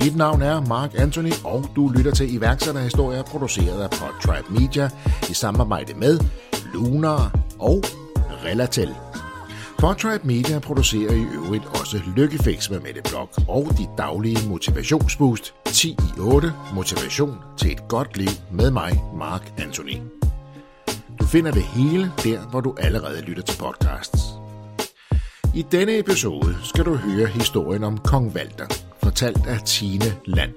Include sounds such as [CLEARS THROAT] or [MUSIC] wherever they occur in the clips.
Mit navn er Mark Anthony, og du lytter til iværksætterhistorier produceret af Podtribe Media i samarbejde med Lunar og Relatel. Podtribe Media producerer i øvrigt også Lykkefix med Mette Blok og de daglige motivationsboost 10 i 8 Motivation til et godt liv med mig, Mark Anthony. Du finder det hele der, hvor du allerede lytter til podcasts. I denne episode skal du høre historien om Kong Valter, fortalt af Tine Land.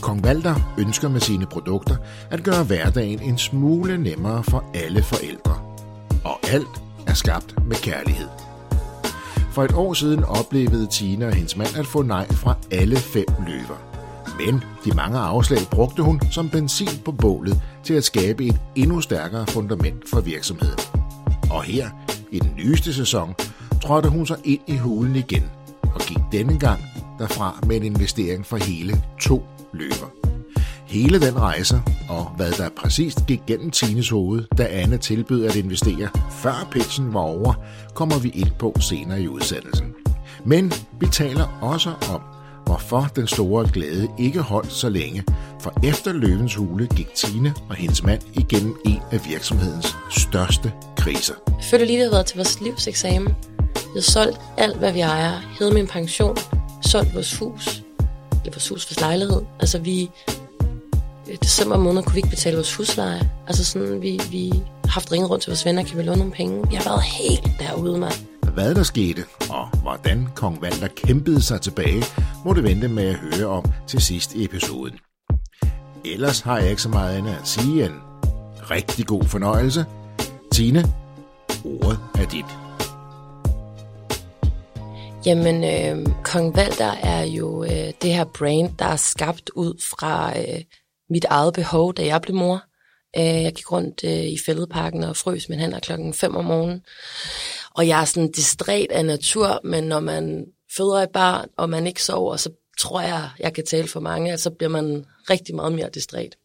Kong Valter ønsker med sine produkter at gøre hverdagen en smule nemmere for alle forældre. Og alt er skabt med kærlighed. For et år siden oplevede Tina og hendes mand at få nej fra alle fem løver. Men de mange afslag brugte hun som benzin på bålet til at skabe et endnu stærkere fundament for virksomheden. Og her, i den nyeste sæson, trådte hun sig ind i hulen igen og gik denne gang derfra med en investering for hele to løber. Hele den rejse, og hvad der præcist gik gennem Tines hoved, da Anne tilbød at investere, før pitchen var over, kommer vi ind på senere i udsendelsen. Men vi taler også om, hvorfor den store glæde ikke holdt så længe, for efter løvens hule gik Tine og hendes mand igennem en af virksomhedens største kriser. Jeg føler lige, det har været til vores livseksamen. Vi har solgt alt, hvad vi ejer, hed min pension, solgt vores hus, eller vores hus, vores lejlighed. Altså vi, i december måned kunne vi ikke betale vores husleje. Altså sådan, vi, vi har haft ringet rundt til vores venner, kan vi låne nogle penge? Jeg har været helt derude, mand. Hvad der skete, og hvordan kong Valder kæmpede sig tilbage, må du vente med at høre om til sidst i episoden. Ellers har jeg ikke så meget andet at sige end rigtig god fornøjelse. Tine, ordet er dit. Jamen, øh, Kong Valder er jo øh, det her brand, der er skabt ud fra øh, mit eget behov, da jeg blev mor. Øh, jeg gik rundt øh, i fældeparken og frøs min hænder klokken 5 om morgenen. Og jeg er sådan distræt af natur, men når man føder et barn, og man ikke sover, så tror jeg, jeg kan tale for mange, at så bliver man rigtig meget mere distræt.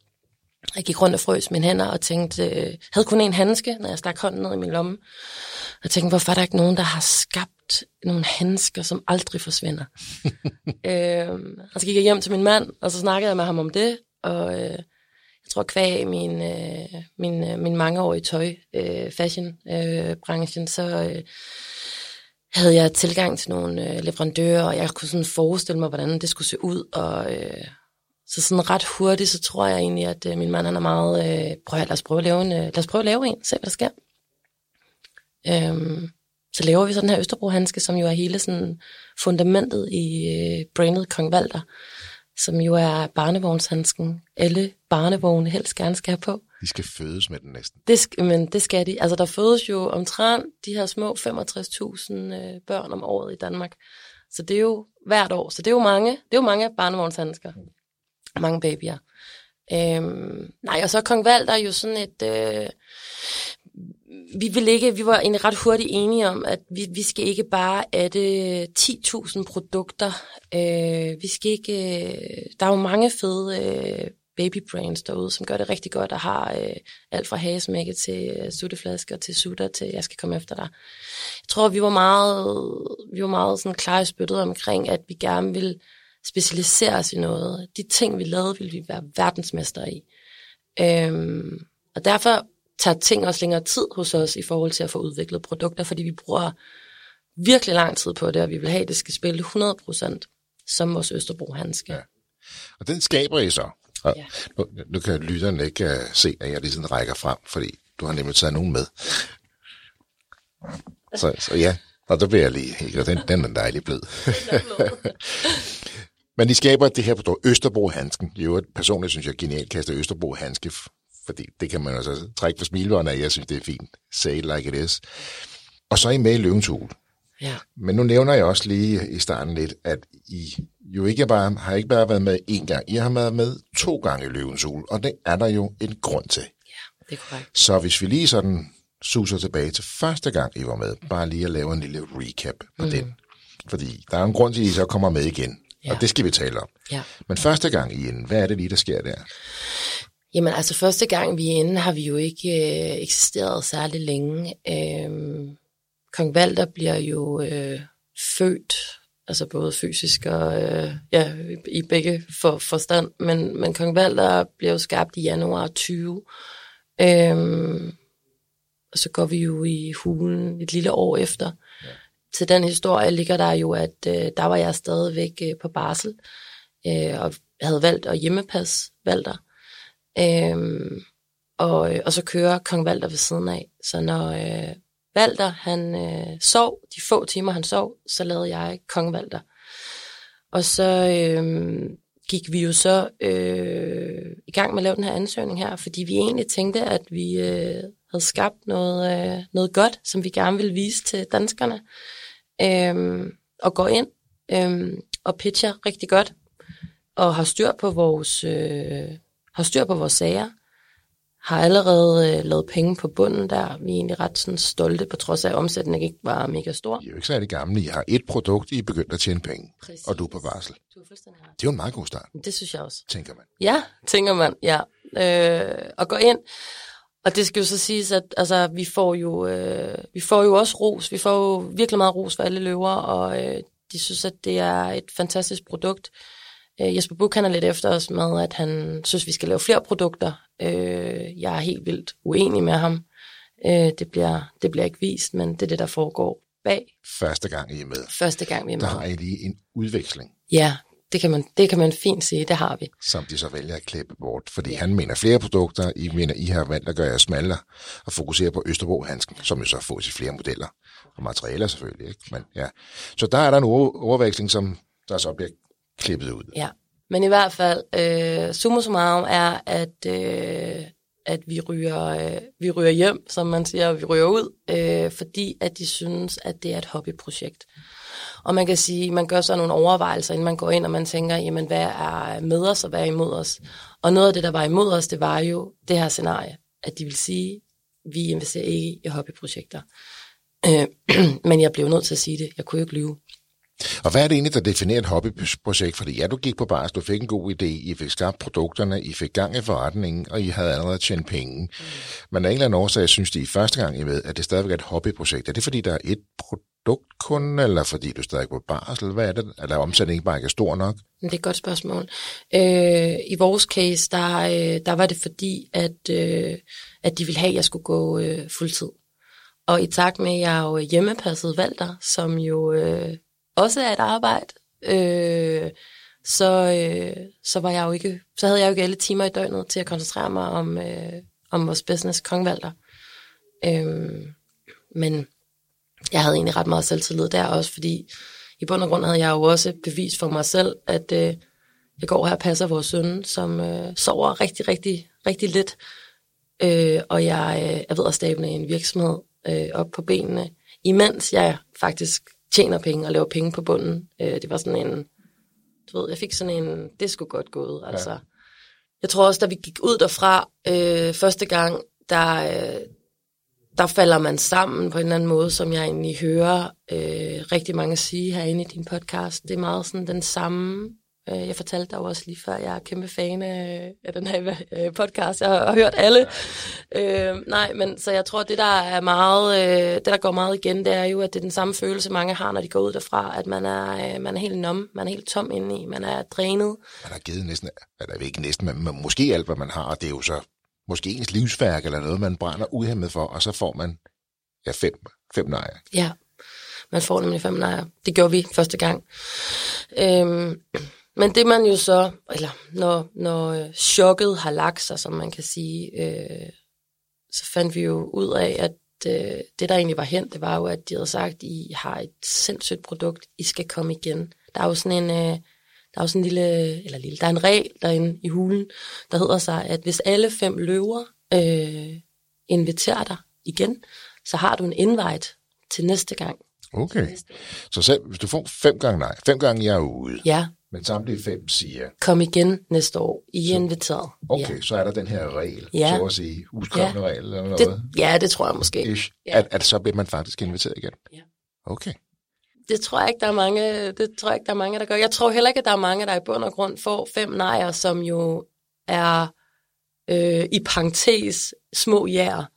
Jeg gik rundt og frøs mine hænder og tænkte, øh, havde kun en handske, når jeg stak hånden ned i min lomme. Og tænkte, hvorfor er der ikke nogen, der har skabt nogle handsker, som aldrig forsvinder? [LAUGHS] øhm, og så gik jeg hjem til min mand, og så snakkede jeg med ham om det, og øh, jeg tror kvæg min, øh, min, øh, min mangeårige tøj, øh, fashion øh, branchen, så øh, havde jeg tilgang til nogle øh, leverandører, og jeg kunne sådan forestille mig, hvordan det skulle se ud, og øh, så sådan ret hurtigt, så tror jeg egentlig, at øh, min mand han er meget, øh, prøv at, lad, os prøve at lave en, øh, lad os prøve at lave en, se hvad der sker. Øhm, så laver vi så den her Østerbro-handske, som jo er hele sådan fundamentet i øh, brandet Kong Valder, som jo er barnevognshandsken. Alle barnevogne helst gerne skal have på. De skal fødes med den næsten. Det, sk- men det skal de. Altså der fødes jo omtrent de her små 65.000 øh, børn om året i Danmark. Så det er jo hvert år. Så det er jo mange, det er jo mange barnevognshandsker. Mange babyer. Øhm, nej, og så Kong Valder er jo sådan et... Øh, vi, vil ikke, vi var egentlig ret hurtigt enige om, at vi, vi skal ikke bare adde 10.000 produkter. Øh, vi skal ikke, øh, der er jo mange fede øh, baby brands derude, som gør det rigtig godt og har øh, alt fra hagesmække til øh, sutteflasker til sutter til jeg skal komme efter dig. Jeg tror, vi var meget, vi var meget sådan klar i spyttet omkring, at vi gerne vil specialisere os i noget. De ting, vi lavede, ville vi være verdensmester i. Øhm, og derfor tager ting også længere tid hos os i forhold til at få udviklet produkter, fordi vi bruger virkelig lang tid på det, og vi vil have, at det skal spille 100% som vores Østerbro-handske. Ja. Og den skaber I så. Og ja. nu, nu kan lytterne ikke uh, se, at jeg lige sådan rækker frem, fordi du har nemlig taget nogen med. Så, så ja, og der bliver jeg lige, og den, den er dejlig blød. [LAUGHS] Men de skaber det her produkt, Østerbro-handsken. Jo, personligt synes jeg genialt kaster Østerbro-handske fordi det kan man altså trække på smilvånden af, jeg synes, det er fint. Say it like it is. Og så er I med i løvens hul. Ja. Men nu nævner jeg også lige i starten lidt, at I jo ikke bare, har ikke bare været med én gang, I har været med to gange i løvens hul, og det er der jo en grund til. Ja, det er korrekt. Så hvis vi lige sådan suser tilbage til første gang, I var med, bare lige at lave en lille recap på mm. den. Fordi der er en grund til, at I så kommer med igen, ja. og det skal vi tale om. Ja. Men første gang I hvad er det lige, der sker der? Jamen altså første gang vi er inde, har vi jo ikke øh, eksisteret særlig længe. Øhm, Kong Valder bliver jo øh, født Altså både fysisk og øh, ja, i begge for, forstand. Men, men Kong Valder blev skabt i januar 20. Øhm, og så går vi jo i hulen et lille år efter. Ja. Til den historie ligger der jo, at øh, der var jeg stadigvæk øh, på barsel, øh, og havde valgt at hjemmepasse Valter. Øhm, og, øh, og så kører kong Valter ved siden af. Så når øh, Valter han øh, sov, de få timer han sov, så lavede jeg kong Valter. Og så øh, gik vi jo så øh, i gang med at lave den her ansøgning her, fordi vi egentlig tænkte, at vi øh, havde skabt noget, øh, noget godt, som vi gerne ville vise til danskerne. Øh, og går ind øh, og pitcher rigtig godt, og har styr på vores, øh, har styr på vores sager har allerede øh, lavet penge på bunden der. Vi er egentlig ret sådan, stolte, på trods af, at omsætningen ikke var mega stor. I er jo ikke særlig gamle. I har et produkt, I er begyndt at tjene penge, Præcis. og du er på varsel. Du er fuldstændig Det er jo en meget god start. Det synes jeg også. Tænker man. Ja, tænker man, ja. Øh, og gå ind. Og det skal jo så siges, at altså, vi, får jo, øh, vi får jo også ros. Vi får jo virkelig meget ros for alle løver, og øh, de synes, at det er et fantastisk produkt. Øh, Jesper Buch er lidt efter os med, at han synes, vi skal lave flere produkter. Øh, jeg er helt vildt uenig med ham. Øh, det, bliver, det bliver ikke vist, men det er det, der foregår bag. Første gang I er med. Første gang vi er med. Der har I lige en udveksling. Ja, det kan, man, det kan man fint sige, det har vi. Som de så vælger at klippe bort, fordi ja. han mener flere produkter, I mener, I har valgt at gøre jer smallere og fokusere på Østerbro Hansken, som jo så får til flere modeller og materialer selvfølgelig. Ikke? Men, ja. Så der er der en overveksling, som der så bliver klippet ud. Ja, men i hvert fald, øh, summa summarum er, at, øh, at vi, ryger, øh, vi ryger hjem, som man siger, vi ryger ud, øh, fordi at de synes, at det er et hobbyprojekt. Og man kan sige, man gør så nogle overvejelser, inden man går ind, og man tænker, jamen hvad er med os, og hvad er imod os? Og noget af det, der var imod os, det var jo det her scenarie, at de vil sige, vi investerer ikke i hobbyprojekter. Øh, [CLEARS THROAT] men jeg blev nødt til at sige det. Jeg kunne jo ikke lyve. Og hvad er det egentlig, der definerer et hobbyprojekt? Fordi ja, du gik på bars, du fik en god idé, I fik skabt produkterne, I fik gang i forretningen, og I havde allerede tjent penge. Mm. Men af en eller anden årsag, synes de i første gang, I ved, at det stadigvæk er et hobbyprojekt. Er det fordi, der er et produkt kun, eller fordi du stadig på barsel? Hvad er det? Eller omsætningen ikke bare ikke er stor nok? Det er et godt spørgsmål. Øh, I vores case, der, øh, der var det fordi, at, øh, at de ville have, at jeg skulle gå øh, fuldtid. Og i takt med, at jeg jo hjemmepasset Valter, som jo øh, også er et arbejde, øh, så, øh, så, var jeg jo ikke, så havde jeg jo ikke alle timer i døgnet til at koncentrere mig om, øh, om vores business kongvalter. Øh, men jeg havde egentlig ret meget selvtillid der også, fordi i bund og grund havde jeg jo også bevis for mig selv, at øh, jeg går her og passer vores søn, som øh, sover rigtig, rigtig, rigtig lidt. Øh, og jeg øh, er ved at stable en virksomhed øh, op på benene, imens jeg faktisk tjener penge og laver penge på bunden. Øh, det var sådan en, du ved, jeg fik sådan en, det skulle godt gået, altså. Ja. Jeg tror også, da vi gik ud derfra øh, første gang, der, øh, der falder man sammen på en eller anden måde, som jeg egentlig hører øh, rigtig mange sige herinde i din podcast. Det er meget sådan den samme jeg fortalte dig også lige før, jeg er kæmpe fan af, af den her øh, podcast. Jeg har, hørt alle. Øh, nej, men så jeg tror, det der er meget, øh, det der går meget igen, det er jo, at det er den samme følelse, mange har, når de går ud derfra, at man er, øh, man er helt nom, man er helt tom indeni, man er drænet. Man har givet næsten, eller ikke næsten, men, men måske alt, hvad man har, det er jo så måske ens livsværk eller noget, man brænder uhemmet for, og så får man ja, fem, fem nejer. Ja, man får nemlig fem nejer. Det gjorde vi første gang. Øh, men det man jo så, eller når, når øh, chokket har lagt sig, som man kan sige, øh, så fandt vi jo ud af, at øh, det, der egentlig var hen, det var jo, at de havde sagt, I har et sindssygt produkt, I skal komme igen. Der er jo sådan en, øh, der er jo sådan en lille, eller lille, der er en regel derinde i hulen, der hedder sig, at hvis alle fem løver øh, inviterer dig igen, så har du en invite til næste gang. Okay. Så selv hvis du får fem gange nej, fem gange jeg er ude, ja. Men samtlige fem siger... Kom igen næste år. I er inviteret. Okay, ja. så er der den her regel, ja. så at sige, udskrevne ja. regel eller noget. Det, ja, det tror jeg måske. Ja. At, at så bliver man faktisk inviteret igen. Ja. Okay. Det tror jeg ikke, der er mange, det tror jeg ikke, der er mange, der gør. Jeg tror heller ikke, at der er mange, der i bund og grund får fem nejer, som jo er øh, i parentes små jær.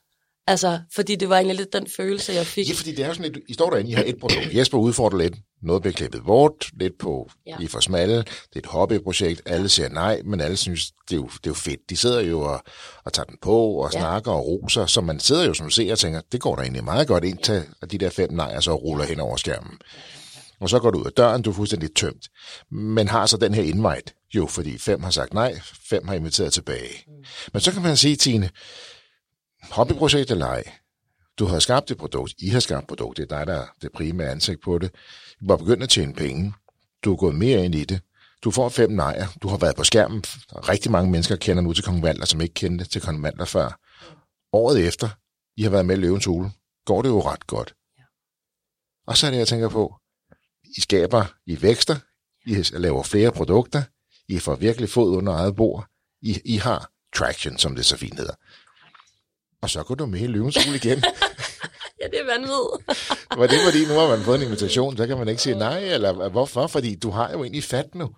Altså, fordi det var egentlig lidt den følelse, jeg fik. Ja, fordi det er sådan lidt, I står derinde, I har et produkt. Jesper udfordrer lidt, noget bliver klippet bort, lidt på, ja. I for smalle, det er et hobbyprojekt, alle siger nej, men alle synes, det er jo, det er jo fedt. De sidder jo og, og tager den på og ja. snakker og roser, så man sidder jo som ser og tænker, det går da egentlig meget godt ind til, at de der fem nejer så ruller hen over skærmen. Og så går du ud af døren, du er fuldstændig tømt. Men har så den her invite, jo, fordi fem har sagt nej, fem har inviteret tilbage. Mm. Men så kan man sige, Tine, hobbyprojekt eller ej, du har skabt et produkt, I har skabt et produkt, det er dig, der er det primære ansigt på det. Du har begyndt at tjene penge, du er gået mere ind i det, du får fem nejer, du har været på skærmen, rigtig mange mennesker kender nu til Kong Valder, som ikke kendte til Kong Valder før. Året efter, I har været med i Løvens Ule, går det jo ret godt. Og så er det, jeg tænker på, I skaber, I vækster, I laver flere produkter, I får virkelig fod under eget bord, I, I har traction, som det så fint hedder. Og så går du med i løvens igen. [LAUGHS] ja, det er vanvittigt. [LAUGHS] var det fordi, nu har man fået en invitation, så kan man ikke sige nej, eller hvorfor? Fordi du har jo egentlig fat nu.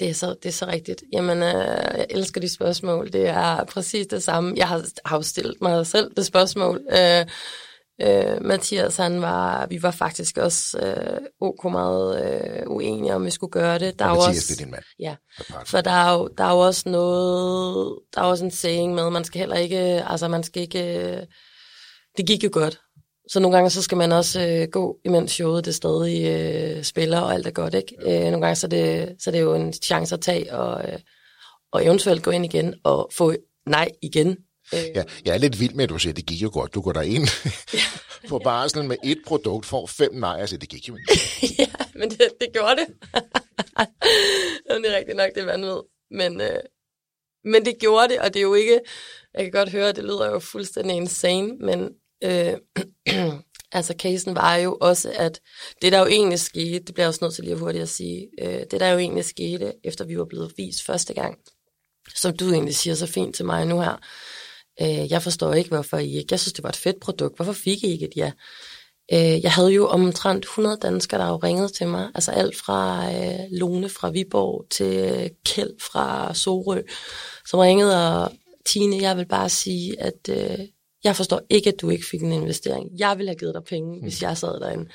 Det er så, det er så rigtigt. Jamen, øh, jeg elsker de spørgsmål. Det er præcis det samme. Jeg har, har jo stillet mig selv det spørgsmål. Øh, Øh, Mathias, han var, vi var faktisk også øh, ok meget øh, uenige om, vi skulle gøre det. Der er Mathias, også, det er din mand. Ja, for der er, jo, der er jo også noget, der er også en saying med, man skal heller ikke, altså man skal ikke, det gik jo godt. Så nogle gange så skal man også øh, gå, imens showet det stadig øh, spiller, og alt er godt, ikke? Øh, nogle gange så er, det, så er det jo en chance at tage, og, øh, og eventuelt gå ind igen og få nej igen, Øh. Ja, jeg er lidt vild med, at du siger, at det gik jo godt. Du går derind [LAUGHS] på barslen med et produkt, får fem nej, altså det gik jo ikke. [LAUGHS] ja, men det, det gjorde det. [LAUGHS] Jamen, det er rigtigt nok, det er vanvittigt. Men, øh, men det gjorde det, og det er jo ikke, jeg kan godt høre, at det lyder jo fuldstændig insane, men øh, [CLEARS THROAT] altså casen var jo også, at det der jo egentlig skete, det bliver jeg også nødt til lige hurtigt at sige, øh, det der jo egentlig skete, efter vi var blevet vist første gang, som du egentlig siger så fint til mig nu her, Øh, jeg forstår ikke, hvorfor I ikke. Jeg synes, det var et fedt produkt. Hvorfor fik I ikke et ja? Øh, jeg havde jo omtrent 100 danskere, der jo ringet til mig. Altså alt fra øh, Lone fra Viborg til Kjeld fra Sorø, som ringede og Tine, jeg vil bare sige, at øh, jeg forstår ikke, at du ikke fik en investering. Jeg ville have givet dig penge, mm. hvis jeg sad derinde.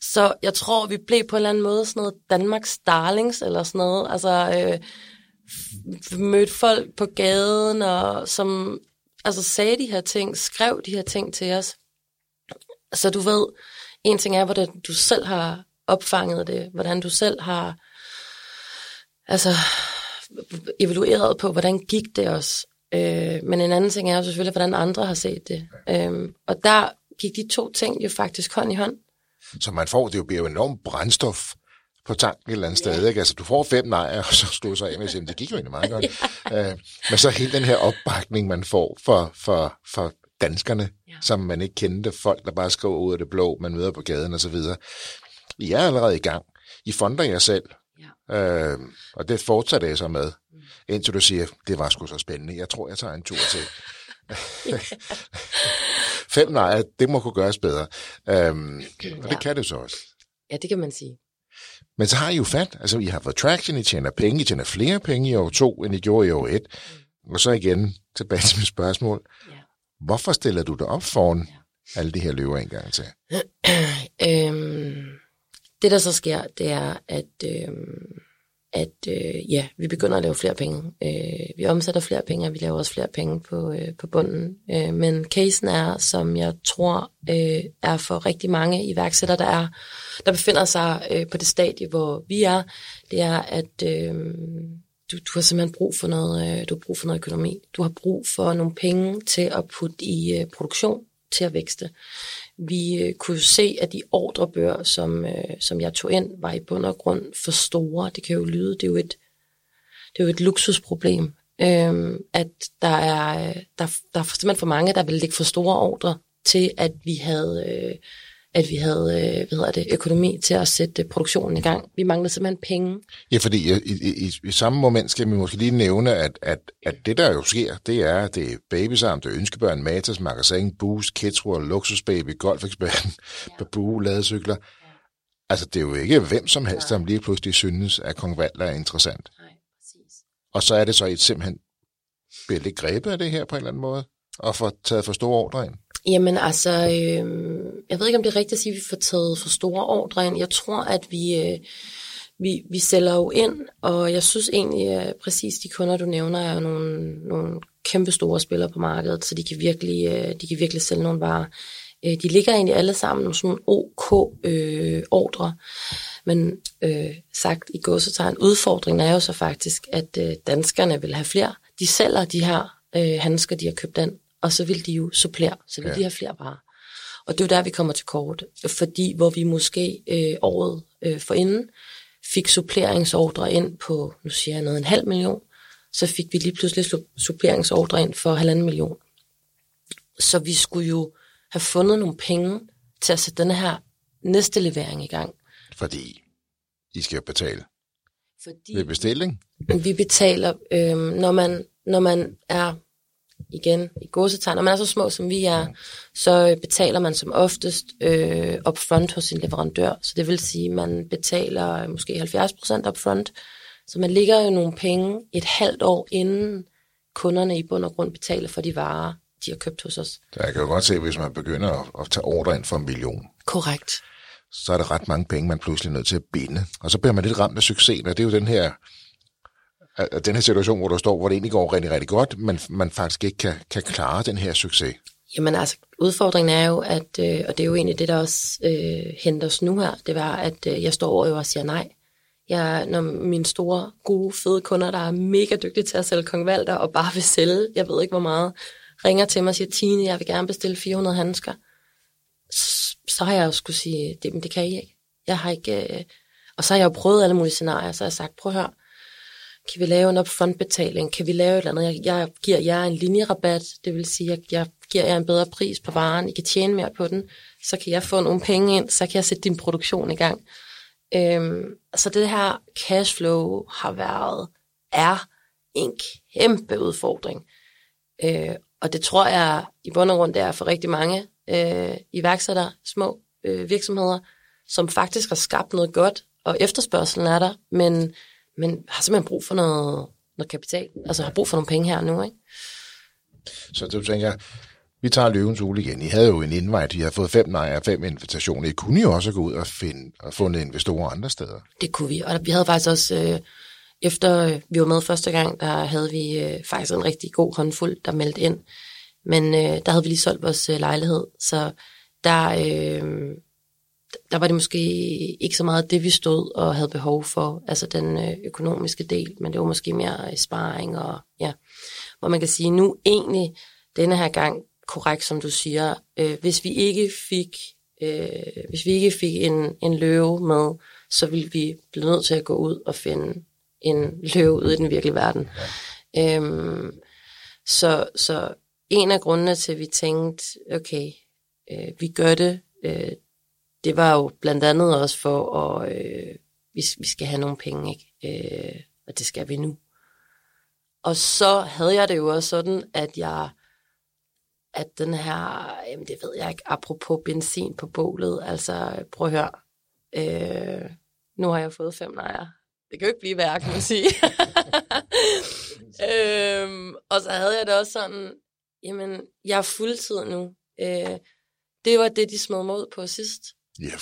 Så jeg tror, vi blev på en eller anden måde sådan noget Danmarks darlings, eller sådan noget. Altså, øh, mødte folk på gaden, og som altså sagde de her ting, skrev de her ting til os. Så du ved, en ting er, hvordan du selv har opfanget det, hvordan du selv har altså, evalueret på, hvordan gik det os. Øh, men en anden ting er jo selvfølgelig, hvordan andre har set det. Øh, og der gik de to ting jo faktisk hånd i hånd. Så man får, det jo bliver jo enormt brændstof på tanken et eller andet sted. Ikke? Altså, du får fem nejer, og så stod så af med at det gik jo egentlig meget godt. [LAUGHS] ja. øh, men så hele den her opbakning, man får for, for, for danskerne, ja. som man ikke kendte, folk, der bare skriver ud af det blå, man møder på gaden og så videre. I er allerede i gang. I fonder jer selv. Ja. Øh, og det fortsætter jeg så med, mm. indtil du siger, det var sgu så spændende. Jeg tror, jeg tager en tur til. [LAUGHS] Fem nej, det må kunne gøres bedre. Øhm, og det kan det så også. Ja, det kan man sige. Men så har I jo fat. Altså, I har fået traction, I tjener penge, I tjener flere penge i år to, end I gjorde i år et. Mm. Og så igen tilbage til mit spørgsmål. Ja. Hvorfor stiller du dig op foran ja. alle de her løver en gang til? [CLEARS THROAT] øhm, det, der så sker, det er, at, øhm, at øh, ja, vi begynder at lave flere penge. Øh, vi omsætter flere penge, og vi laver også flere penge på, øh, på bunden. Øh, men casen er, som jeg tror øh, er for rigtig mange iværksættere, der er der befinder sig øh, på det stadie, hvor vi er, det er, at øh, du, du har simpelthen brug for noget, øh, du har brug for noget økonomi. Du har brug for nogle penge til at putte i øh, produktion, til at vækste. Vi øh, kunne se, at de ordrebøger, som, øh, som jeg tog ind, var i bund og grund for store. Det kan jo lyde, det er jo et, det er jo et luksusproblem, øh, at der er, øh, der, der er simpelthen for mange, der vil lægge for store ordre til, at vi havde... Øh, at vi havde øh, hvad hedder det, økonomi til at sætte produktionen i gang. Vi manglede simpelthen penge. Ja, fordi i, i, i, i samme moment skal vi måske lige nævne, at, at, at det, der jo sker, det er, at det er babysarm, det er ønskebørn, Matas, Magasin, Boost, Kidsroll, Luksusbaby, Golfeksperten, ja. [LAUGHS] Babu, ladecykler. Altså, det er jo ikke hvem som helst, som lige pludselig synes, at Kong Valder er interessant. Nej, præcis. Og så er det så et simpelthen bliver lidt grebet af det her på en eller anden måde, og får taget for store ordre ind. Jamen altså, øh, jeg ved ikke, om det er rigtigt at sige, at vi får taget for store ordre ind. Jeg tror, at vi, øh, vi, vi sælger jo ind, og jeg synes egentlig, at præcis de kunder, du nævner, er nogle, nogle kæmpe store spillere på markedet, så de kan virkelig, øh, de kan virkelig sælge nogle varer. Øh, de ligger egentlig alle sammen med sådan OK-ordre. Øh, Men øh, sagt i gåsetegn, udfordringen er jo så faktisk, at øh, danskerne vil have flere. De sælger de her øh, handsker, de har købt ind, og så vil de jo supplere, så vil ja. de have flere varer. Og det er jo der, vi kommer til kort, fordi hvor vi måske øh, året øh, forinden fik suppleringsordre ind på, nu siger jeg noget, en halv million, så fik vi lige pludselig suppleringsordre ind for halvanden million. Så vi skulle jo have fundet nogle penge til at sætte denne her næste levering i gang. Fordi I skal betale Fordi ved bestilling? Vi betaler, øh, når, man, når man er igen i godsetegn, når man er så små som vi er, så betaler man som oftest øh, upfront hos sin leverandør. Så det vil sige, at man betaler måske 70% upfront. Så man ligger jo nogle penge et halvt år inden kunderne i bund og grund betaler for de varer, de har købt hos os. Så jeg kan jo godt se, hvis man begynder at, at tage ordre ind for en million. Korrekt. Så er det ret mange penge, man pludselig er nødt til at binde. Og så bliver man lidt ramt af succesen, og det er jo den her, den her situation, hvor du står, hvor det egentlig går rigtig, rigtig godt, men man faktisk ikke kan, kan klare den her succes. Jamen altså, udfordringen er jo, at, øh, og det er jo egentlig det, der også øh, henter os nu her, det var, at øh, jeg står over og siger nej. Jeg, når mine store, gode, fede kunder, der er mega dygtige til at sælge Kong Valder, og bare vil sælge, jeg ved ikke hvor meget, ringer til mig og siger, Tine, jeg vil gerne bestille 400 handsker, så har jeg jo skulle sige, det, men det kan I ikke. Jeg har ikke... Øh, og så har jeg jo prøvet alle mulige scenarier, så har jeg sagt, prøv at høre, kan vi lave en upfront-betaling? Kan vi lave et eller andet? Jeg, jeg giver jer en linjerabat, det vil sige, at jeg giver jer en bedre pris på varen, I kan tjene mere på den, så kan jeg få nogle penge ind, så kan jeg sætte din produktion i gang. Øhm, så det her cashflow har været, er en kæmpe udfordring. Øh, og det tror jeg i bund og grund, det er for rigtig mange øh, iværksættere, små øh, virksomheder, som faktisk har skabt noget godt, og efterspørgselen er der, men, men har simpelthen brug for noget, noget kapital. Altså har brug for nogle penge her nu, ikke? Så du tænker, vi tager løvens ule igen. I havde jo en invite, I har fået fem nej og fem invitationer. I kunne jo også gå ud og finde og fundet investorer andre steder. Det kunne vi, og vi havde faktisk også, øh, efter øh, vi var med første gang, der havde vi øh, faktisk en rigtig god håndfuld, der meldte ind. Men øh, der havde vi lige solgt vores øh, lejlighed, så der, øh, der var det måske ikke så meget det, vi stod og havde behov for, altså den øh, økonomiske del, men det var måske mere øh, sparring og ja, hvor man kan sige, nu egentlig denne her gang, korrekt som du siger, øh, hvis vi ikke fik øh, hvis vi ikke fik en, en løve med, så ville vi blive nødt til at gå ud og finde en [LAUGHS] løve ude i den virkelige verden. Ja. Øhm, så, så en af grundene til, at vi tænkte, okay, øh, vi gør det, øh, det var jo blandt andet også for, at øh, vi, vi skal have nogle penge, ikke? Øh, og det skal vi nu. Og så havde jeg det jo også sådan, at jeg, at den her, jamen det ved jeg ikke, apropos benzin på bålet, altså prøv at høre, øh, nu har jeg fået fem nejer. Det kan jo ikke blive værk, kan man [LAUGHS] sige. [LAUGHS] øhm, og så havde jeg det også sådan, jamen, jeg er fuldtid nu. Øh, det var det, de smed ud på sidst. Ja,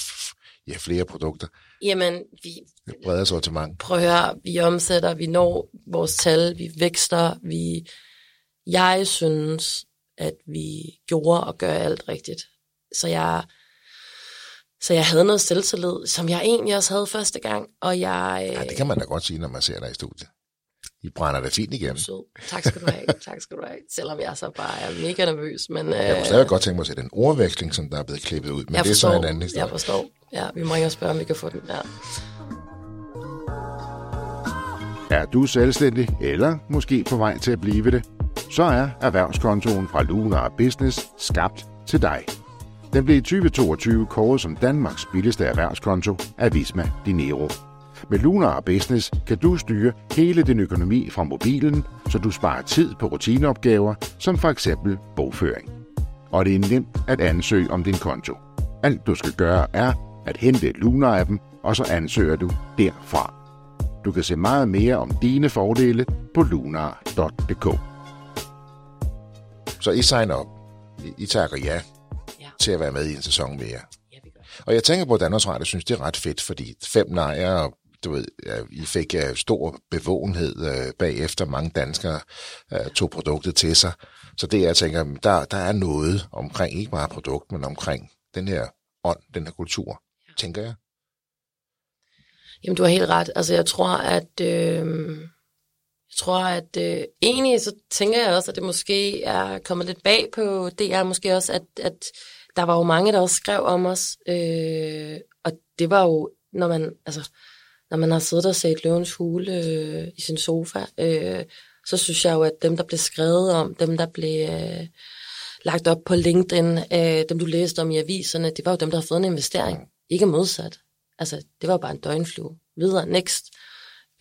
ja flere produkter. Jamen, vi... Bredere sortiment. Prøv at høre, vi omsætter, vi når vores tal, vi vækster, vi... Jeg synes, at vi gjorde og gør alt rigtigt. Så jeg, så jeg havde noget selvtillid, som jeg egentlig også havde første gang, og jeg... Ja, det kan man da godt sige, når man ser dig i studiet. I brænder det fint igennem. Så, tak skal du have, tak skal du have. Selvom jeg så bare er mega nervøs. Men, jeg kunne stadig godt tænke mig at se den ordveksling, som der er blevet klippet ud, men det er så en anden historie. Jeg forstår. Ja, vi må ikke spørge, om vi kan få den der. Er du selvstændig, eller måske på vej til at blive det, så er erhvervskontoen fra Lunar Business skabt til dig. Den blev i 2022 kåret som Danmarks billigste erhvervskonto af Visma Dinero. Med Lunar Business kan du styre hele din økonomi fra mobilen, så du sparer tid på rutineopgaver, som for eksempel bogføring. Og det er nemt at ansøge om din konto. Alt du skal gøre er at hente Lunar-appen, og så ansøger du derfra. Du kan se meget mere om dine fordele på lunar.dk. Så I signer op. I, I takker ja, Ja. til at være med i en sæson mere. Ja, vi gør. Og jeg tænker på, at Danmarks Radio synes, det er ret fedt, fordi fem nejer, og du ved, I fik stor bevågenhed uh, bagefter. Mange danskere uh, tog produktet til sig. Så det, jeg tænker, der, der er noget omkring, ikke bare produkt, men omkring den her ånd, den her kultur, tænker jeg. Jamen, du har helt ret. Altså, jeg tror, at... Øh, jeg tror, at øh, egentlig så tænker jeg også, at det måske er kommet lidt bag på det er måske også, at, at der var jo mange, der også skrev om os. Øh, og det var jo, når man, altså, når man har siddet og set Løvens Hule øh, i sin sofa, øh, så synes jeg jo, at dem, der blev skrevet om, dem, der blev øh, lagt op på LinkedIn, øh, dem, du læste om i aviserne, det var jo dem, der har fået en investering. Ikke modsat. Altså, det var jo bare en døgnflue. Videre, next.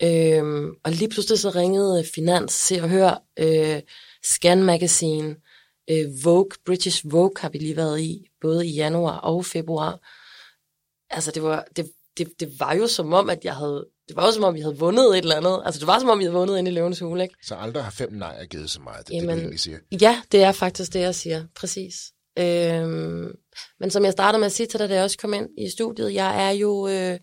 Øh, og lige pludselig så ringede Finans, Se og Hør, øh, Scan Magazine, øh, Vogue, British Vogue har vi lige været i, både i januar og februar. Altså det var, det, det, det var jo som om, at jeg havde, det var jo som om, vi havde vundet et eller andet. Altså det var som om, vi havde vundet ind i Løvens Hule, ikke? Så aldrig har fem nejer givet så meget, det er Jamen, det, du egentlig siger. Ja, det er faktisk det, jeg siger. Præcis. Øhm, men som jeg startede med at sige til dig, da jeg også kom ind i studiet, jeg er jo... Øh,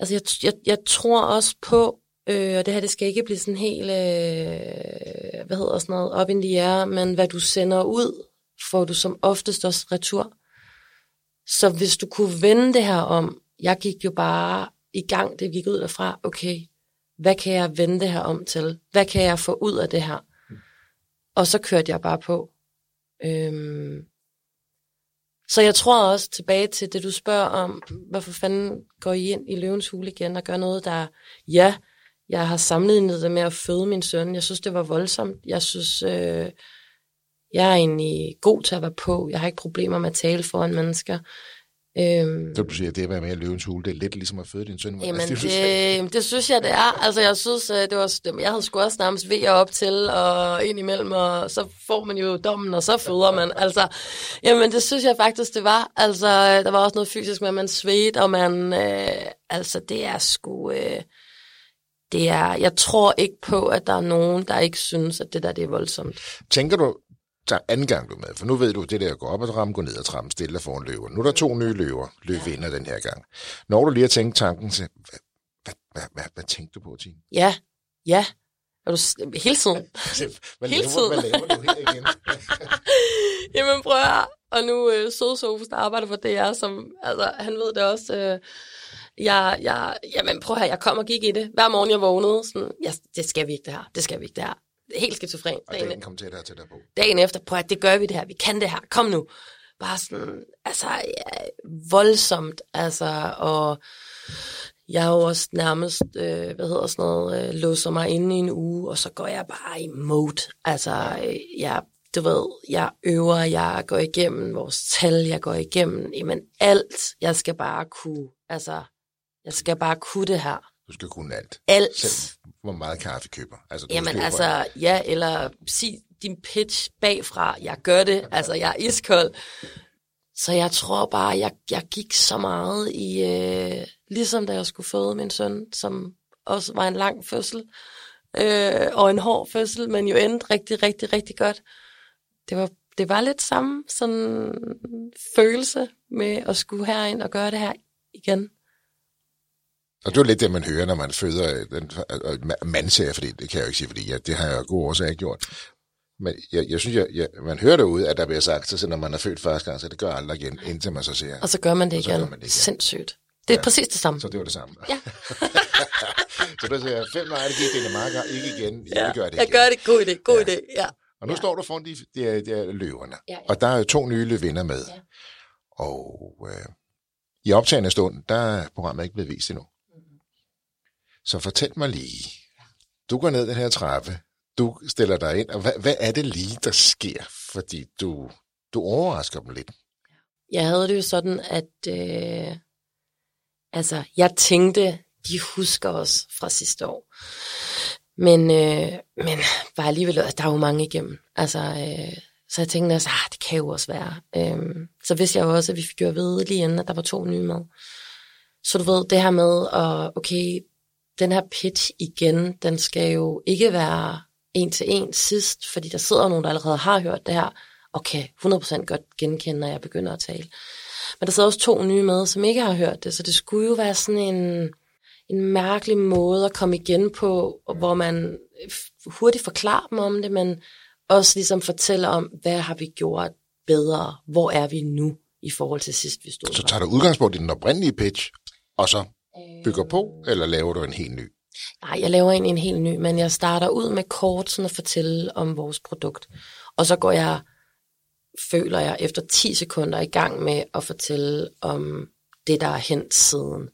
altså, jeg, jeg, jeg tror også på, øh, og det her, det skal ikke blive sådan helt, øh, hvad hedder sådan noget, op in the air, men hvad du sender ud, får du som oftest også retur. Så hvis du kunne vende det her om, jeg gik jo bare i gang, det gik ud derfra, okay, hvad kan jeg vende det her om til? Hvad kan jeg få ud af det her? Og så kørte jeg bare på. Øhm. Så jeg tror også tilbage til det, du spørger om, hvorfor fanden går I ind i løvens hule igen og gør noget, der, ja, jeg har sammenlignet det med at føde min søn. Jeg synes, det var voldsomt. Jeg synes, øh, jeg er egentlig god til at være på. Jeg har ikke problemer med at tale foran mennesker. Øhm, Så du siger, at det at være med i løvens hule, det er lidt ligesom at føde din søn. Jamen, [LAUGHS] det, det, det synes jeg, det er. Altså, jeg synes, øh, det var, jeg havde sgu også nærmest ved op til, og ind imellem, og så får man jo dommen, og så føder man. Altså, jamen, det synes jeg faktisk, det var. Altså, der var også noget fysisk med, at man svedte, og man, øh, altså, det er sgu, øh, det er, jeg tror ikke på, at der er nogen, der ikke synes, at det der, det er voldsomt. Tænker du, der anden gang du med, for nu ved du, det der går op ad trappen, går ned ad trappen, stille foran løver. Nu er der to nye løver, løvinder den her gang. Når du lige har tænkt tanken til, hvad, hvad, hvad, hvad, hvad tænkte du på, Tine? Ja, ja. Er du, hele tiden. [LAUGHS] Hvad Hele laver, hvad tiden. laver du her igen? [LAUGHS] Jamen prøv at. Og nu øh, Søde Sofus, der arbejder for DR, som, altså, han ved det også. Øh, jeg, jeg, jamen prøv at høre, jeg kom og gik i det. Hver morgen jeg vågnede, sådan, ja, det skal vi ikke det her, det skal vi ikke det her. Helt skizofren. Og Dagen, dagen kom tættere og tættere på. dagen efter, prøv at det gør vi det her, vi kan det her, kom nu. Bare sådan, altså, ja, voldsomt, altså, og jeg er jo også nærmest, øh, hvad hedder sådan noget, øh, låser mig inde i en uge, og så går jeg bare i mode. Altså, øh, jeg, du ved, jeg øver, jeg går igennem vores tal, jeg går igennem, jamen alt, jeg skal bare kunne, altså, jeg skal bare kunne det her. Du skal kunne alt. Alt. Selv hvor meget kaffe køber. Altså, du Jamen styr på altså, ja, eller sig din pitch bagfra, jeg gør det, altså jeg er iskold. Så jeg tror bare, jeg, jeg gik så meget i, øh, ligesom da jeg skulle føde min søn, som også var en lang fødsel, øh, og en hård fødsel, men jo endte rigtig, rigtig, rigtig godt. Det var, det var lidt samme sådan følelse med at skulle herind og gøre det her igen. Og det er lidt det, man hører, når man føder øh, den øh, ma- mandserie, fordi det kan jeg jo ikke sige, fordi ja, det har jeg jo gode årsager gjort. Men jeg, jeg synes, jeg, jeg, man hører derude, at der bliver sagt, så når man er født første gang, så det gør jeg aldrig igen, indtil man så ser. Og så gør man det igen. gør man det igen. Sindssygt. Det er ja. præcis det samme. Så det var det samme. Ja. [LAUGHS] så der siger jeg, fem nej, det gik det meget ikke igen. Jeg vil gøre det jeg igen. gør det. God idé. God Ja. idé. Ja. Og nu Ja. står du foran de, de, de løverne. Ja, ja. Og der er jo to nye løvinder med. Ja. Og øh, i optagende stund, der er programmet ikke blevet vist endnu. Så fortæl mig lige. Du går ned den her trappe. Du stiller dig ind. Og hvad, hvad er det lige, der sker? Fordi du, du overrasker dem lidt. Jeg havde det jo sådan, at øh, altså, jeg tænkte, de husker os fra sidste år. Men, øh, men bare alligevel, altså, der er jo mange igennem. Altså, øh, så jeg tænkte også, ah, det kan jo også være. Øh, så vidste jeg jo også, at vi fik jo at vide lige inden, at der var to nye med. Så du ved, det her med, at okay, den her pitch igen, den skal jo ikke være en til en sidst, fordi der sidder nogen, der allerede har hørt det her, og kan 100% godt genkende, når jeg begynder at tale. Men der sidder også to nye med, som ikke har hørt det, så det skulle jo være sådan en, en mærkelig måde at komme igen på, hvor man hurtigt forklarer dem om det, men også ligesom fortæller om, hvad har vi gjort bedre, hvor er vi nu i forhold til sidst, vi stod Så tager du udgangspunkt i den oprindelige pitch, og så bygger på, eller laver du en helt ny? Nej, jeg laver en, en helt ny, men jeg starter ud med kort sådan at fortælle om vores produkt. Og så går jeg, føler jeg, efter 10 sekunder i gang med at fortælle om det, der er hent siden.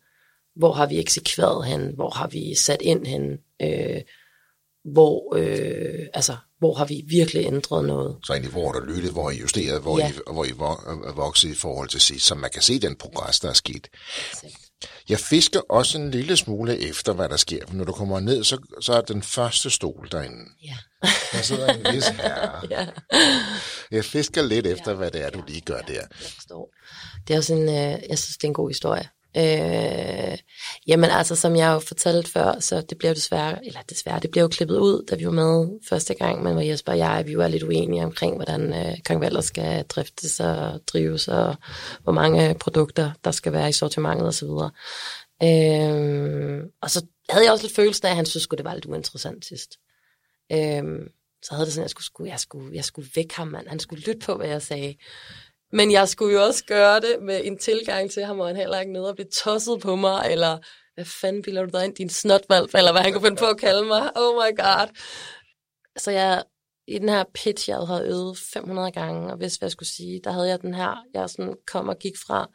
Hvor har vi eksekveret hen? Hvor har vi sat ind hen? Øh, hvor, øh, altså, hvor har vi virkelig ændret noget? Så egentlig, hvor har du lyttet, hvor har I justeret, hvor, Ja. I, hvor I vo- vokset i forhold til sidst, så man kan se den progress, der er sket. Exakt. Jeg fisker også en lille smule efter, hvad der sker. For når du kommer ned, så, så er den første stol derinde. Ja. Der sidder en vis herre. [LAUGHS] ja. Jeg fisker lidt efter, hvad det er, du lige gør der. Jeg forstår. Det er også en, øh, jeg synes, det er en god historie. Øh, jamen altså, som jeg jo fortalte før, så det blev desværre, eller desværre, det blev jo klippet ud, da vi var med første gang, men hvor Jesper og jeg, vi var lidt uenige omkring, hvordan øh, Kong Valder skal driftes og drives, og hvor mange produkter, der skal være i sortimentet osv. Øh, og så havde jeg også lidt følelsen af, at han synes, at det var lidt uinteressant sidst. Øh, så havde det sådan, at jeg skulle, jeg skulle, jeg skulle væk ham, mand. Han skulle lytte på, hvad jeg sagde. Men jeg skulle jo også gøre det med en tilgang til ham, og han heller ikke nede og blive tosset på mig, eller hvad fanden bilder du dig ind, din snotvalg, eller hvad han kunne finde på at kalde mig. Oh my god. Så jeg, i den her pitch, jeg havde øvet 500 gange, og vidste, hvad jeg skulle sige, der havde jeg den her, jeg sådan kom og gik fra,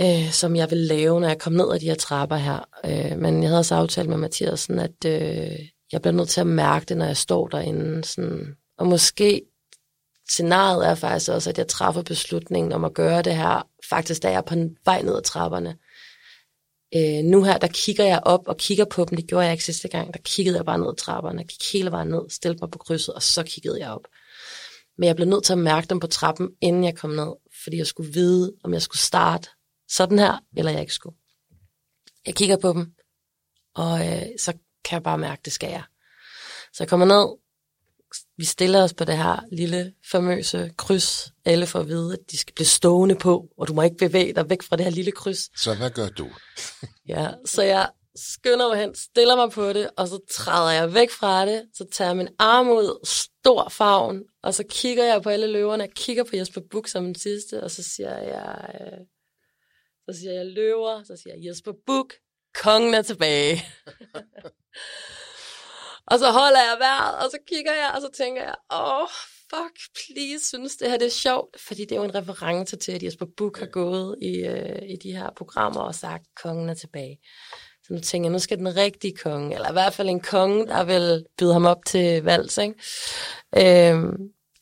øh, som jeg ville lave, når jeg kom ned ad de her trapper her. Øh, men jeg havde også aftalt med Mathias, sådan, at øh, jeg bliver nødt til at mærke det, når jeg står derinde. Sådan, og måske scenariet er faktisk også, at jeg træffer beslutningen om at gøre det her, faktisk da jeg er på vej ned ad trapperne. Øh, nu her, der kigger jeg op og kigger på dem. Det gjorde jeg ikke sidste gang. Der kiggede jeg bare ned ad trapperne. Jeg gik hele vejen ned, stillede mig på krydset, og så kiggede jeg op. Men jeg blev nødt til at mærke dem på trappen, inden jeg kom ned, fordi jeg skulle vide, om jeg skulle starte sådan her, eller jeg ikke skulle. Jeg kigger på dem, og øh, så kan jeg bare mærke, det skal jeg. Så jeg kommer ned, vi stiller os på det her lille, famøse kryds. Alle får at vide, at de skal blive stående på, og du må ikke bevæge dig væk fra det her lille kryds. Så hvad gør du? [LAUGHS] Ja, så jeg skynder mig hen, stiller mig på det, og så træder jeg væk fra det, så tager jeg min arm ud, stor favn, og så kigger jeg på alle løverne, jeg kigger på Jesper Buk som den sidste, og så siger jeg, øh, så siger jeg løver, så siger jeg Jesper Buk, kongen er tilbage. [LAUGHS] [LAUGHS] og så holder jeg vejret, og så kigger jeg, og så tænker jeg, åh, oh, fuck, please, synes det her det er sjovt, fordi det er jo en reference til, at Jesper Buk har gået i, øh, i de her programmer og sagt, kongen er tilbage. Så nu tænker jeg, nu skal den rigtige konge, eller i hvert fald en konge, der vil byde ham op til vals, ikke? Øhm,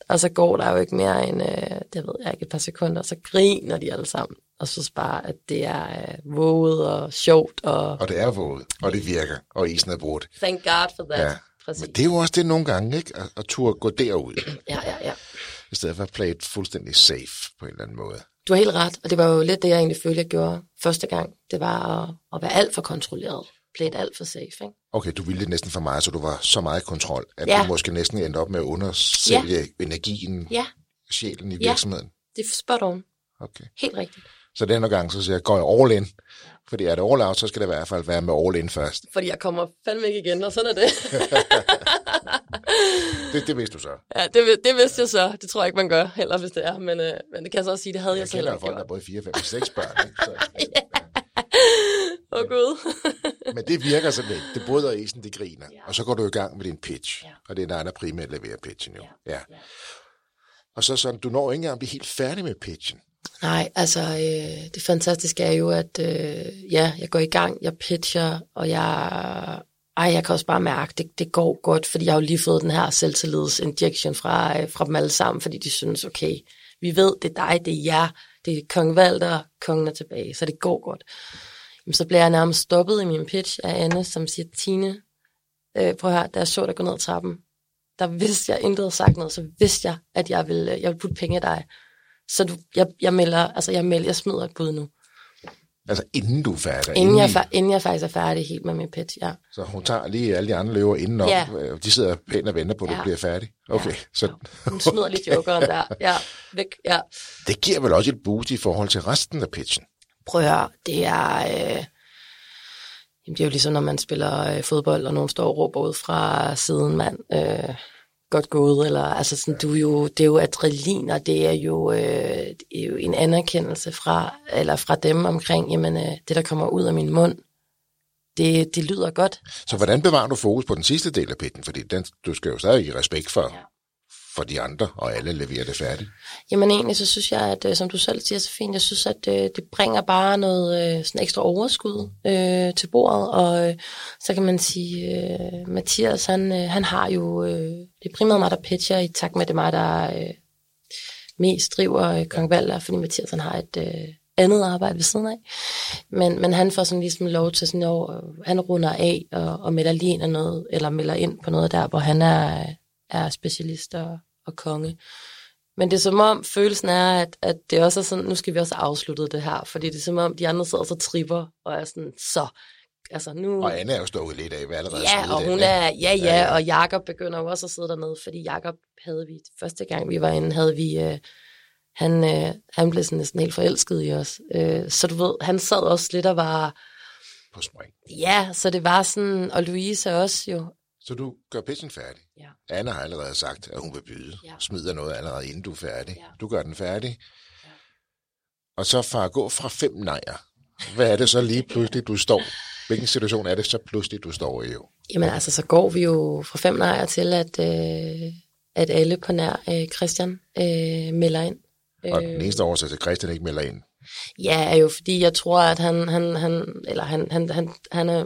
og så går der jo ikke mere end, øh, det ved jeg ikke, et par sekunder, og så griner de alle sammen. Og så bare, at det er øh, våget og sjovt, og Og det er våget, og det virker, og isen er brudt. thank God for that. Ja. Præcis. Men det er jo også det nogle gange, ikke? At, at turde gå derud, Ja, ja, ja. i stedet for at play it fuldstændig safe på en eller anden måde. Du har helt ret, og det var jo lidt det, jeg egentlig følte, jeg gjorde første gang. Det var at, at være alt for kontrolleret. Played alt for safe, ikke? Okay, du ville det næsten for meget, så du var så meget i kontrol, at Ja. du måske næsten endte op med at undersælge ja. energien, Ja, sjælen i Ja. virksomheden. det er spot on. Okay. Helt rigtigt. Så denne gang, så siger jeg, går jeg all in. Fordi er det all out, så skal det i hvert fald være med all in først. Fordi jeg kommer fandme ikke igen, og sådan er det. [LAUGHS] Det, det vidste du så. ja, det, det vidste jeg så. Det tror jeg ikke, man gør heller, hvis det er. Men, øh, men det kan jeg så også sige, det havde jeg, Jeg så heller kender jo ikke folk, der er både 4, 5 og 6 børn. Ikke? Så, [LAUGHS] Åh, oh, Gud. [LAUGHS] men det virker simpelthen. Det bryder isen, det griner. Ja. Og så går du i gang med din pitch. Ja. Og det er dig, der primært leverer pitchen jo. Ja. Ja. Og så sådan, du når ikke engang at blive helt færdig med pitchen. Nej, altså øh, det fantastiske er jo, at øh, ja, jeg går i gang, jeg pitcher, og jeg, ej, jeg kan også bare mærke, det, det går godt, fordi jeg har jo lige fået den her selvtillidsinjection fra, øh, fra dem alle sammen, fordi de synes, okay, vi ved, det er dig, det er jer, det er kong Valder, kongen er tilbage, så det går godt. Jamen, så bliver jeg nærmest stoppet i min pitch af Anne, som siger, Tine, øh, prøv at høre, da jeg så dig gå ned ad trappen, der vidste jeg intet havde sagt noget, så vidste jeg, at jeg ville, øh, jeg ville putte penge i dig. Så du, jeg, jeg melder, altså jeg melder, jeg smider et bud nu. Altså inden du er færdig? Inden jeg, fa- inden jeg faktisk er færdig helt med min pitch, ja. Så hun tager lige alle de andre løver indenom, Ja. ja. de sidder pænt og venter på, at ja. Du bliver færdig? Okay, ja. så Hun smider lige jokeren der. Ja, væk, ja. det giver vel også et boost i forhold til resten af pitchen? Prøv at høre, det er... Øh, jamen, det er jo ligesom, når man spiller øh, fodbold, og nogen står og råber ud fra siden, mand. Øh, godt gået, eller altså sådan, du jo, det er jo adrenalin, og det er jo, øh, det er jo en anerkendelse fra, eller fra dem omkring, jamen, øh, det der kommer ud af min mund, det, det lyder godt. Så hvordan bevarer du fokus på den sidste del af pitchen? Fordi den, du skal jo stadig i respekt for, ja. For de andre, og alle leverer det færdigt. Jamen egentlig, så synes jeg, at øh, som du selv siger så fint, jeg synes, at øh, det bringer bare noget øh, sådan ekstra overskud øh, til bordet, og øh, så kan man sige, øh, Mathias, han, øh, han har jo, øh, det er primært mig, der pitcher, i takt med, at det er mig, der øh, mest driver øh, Kong Valder, fordi Mathias, han har et øh, andet arbejde ved siden af. Men, men han får sådan ligesom lov til sådan, at han runder af og, og melder lige ind af noget, eller melder ind på noget der, hvor han er, er specialist og, og konge. Men det er som om, følelsen er, at, at det også er sådan, nu skal vi også have afsluttet det her, fordi det er som om, de andre sidder så tripper, og er sådan, så, altså nu... Og Anne er jo stået lidt af, hvad allerede Ja, og den, hun ikke? er, ja, ja, Ja, ja. og Jakob begynder jo også at sidde dernede, fordi Jakob havde vi, første gang vi var inde, havde vi, øh, han, øh, han blev sådan næsten helt forelsket i os. Øh, så du ved, han sad også lidt og var, på spring. ja, så det var sådan, og Louise også jo, Så du gør pitchen færdig. Ja. Anna har allerede sagt, at hun vil byde. Ja. Smider noget allerede, inden du er færdig. Ja. Du gør den færdig. Ja. Og så fra at gå fra fem nejer, hvad er det så lige pludselig, du står? Hvilken situation er det så pludselig, du står i? Jo? Jamen altså, så går vi jo fra fem nejer til, at, øh, at alle på nær øh, Christian øh, melder ind. Og den eneste årsag til, at Christian ikke melder ind. Ja, er jo fordi, jeg tror, at han, han, han eller han, han, han, han er,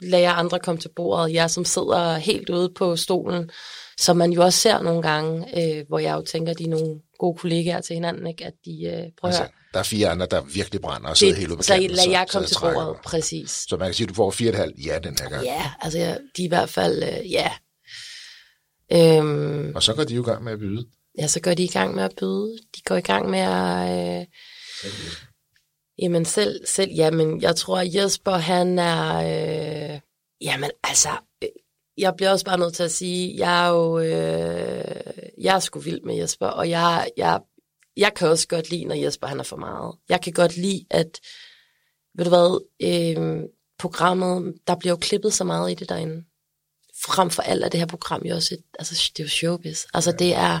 lader andre komme til bordet. Jeg som sidder helt ude på stolen, som man jo også ser nogle gange, øh, hvor jeg jo tænker, de er nogle gode kollegaer til hinanden, ikke? at de øh, prøver Altså, der er fire andre, der virkelig brænder og sidder helt ude på så lader jeg komme til bordet, præcis. Så man kan sige, at du får fire og et halvt ja den her gang. Ja, altså jeg, de er i hvert fald, øh, ja. Øhm, Og så går de jo i gang med at byde. ja, så går de i gang med at byde. De går i gang med at... Øh, jamen selv, selv, jamen jeg tror, at Jesper han er... Øh, jamen altså, øh, jeg bliver også bare nødt til at sige, jeg er jo... Øh, jeg er sgu vild med Jesper, og jeg, jeg, jeg kan også godt lide, når Jesper han er for meget. Jeg kan godt lide, at... Ved du hvad, øh, programmet, der bliver jo klippet så meget i det derinde frem for alt er det her program jo også et, altså det er jo showbiz. Altså det er,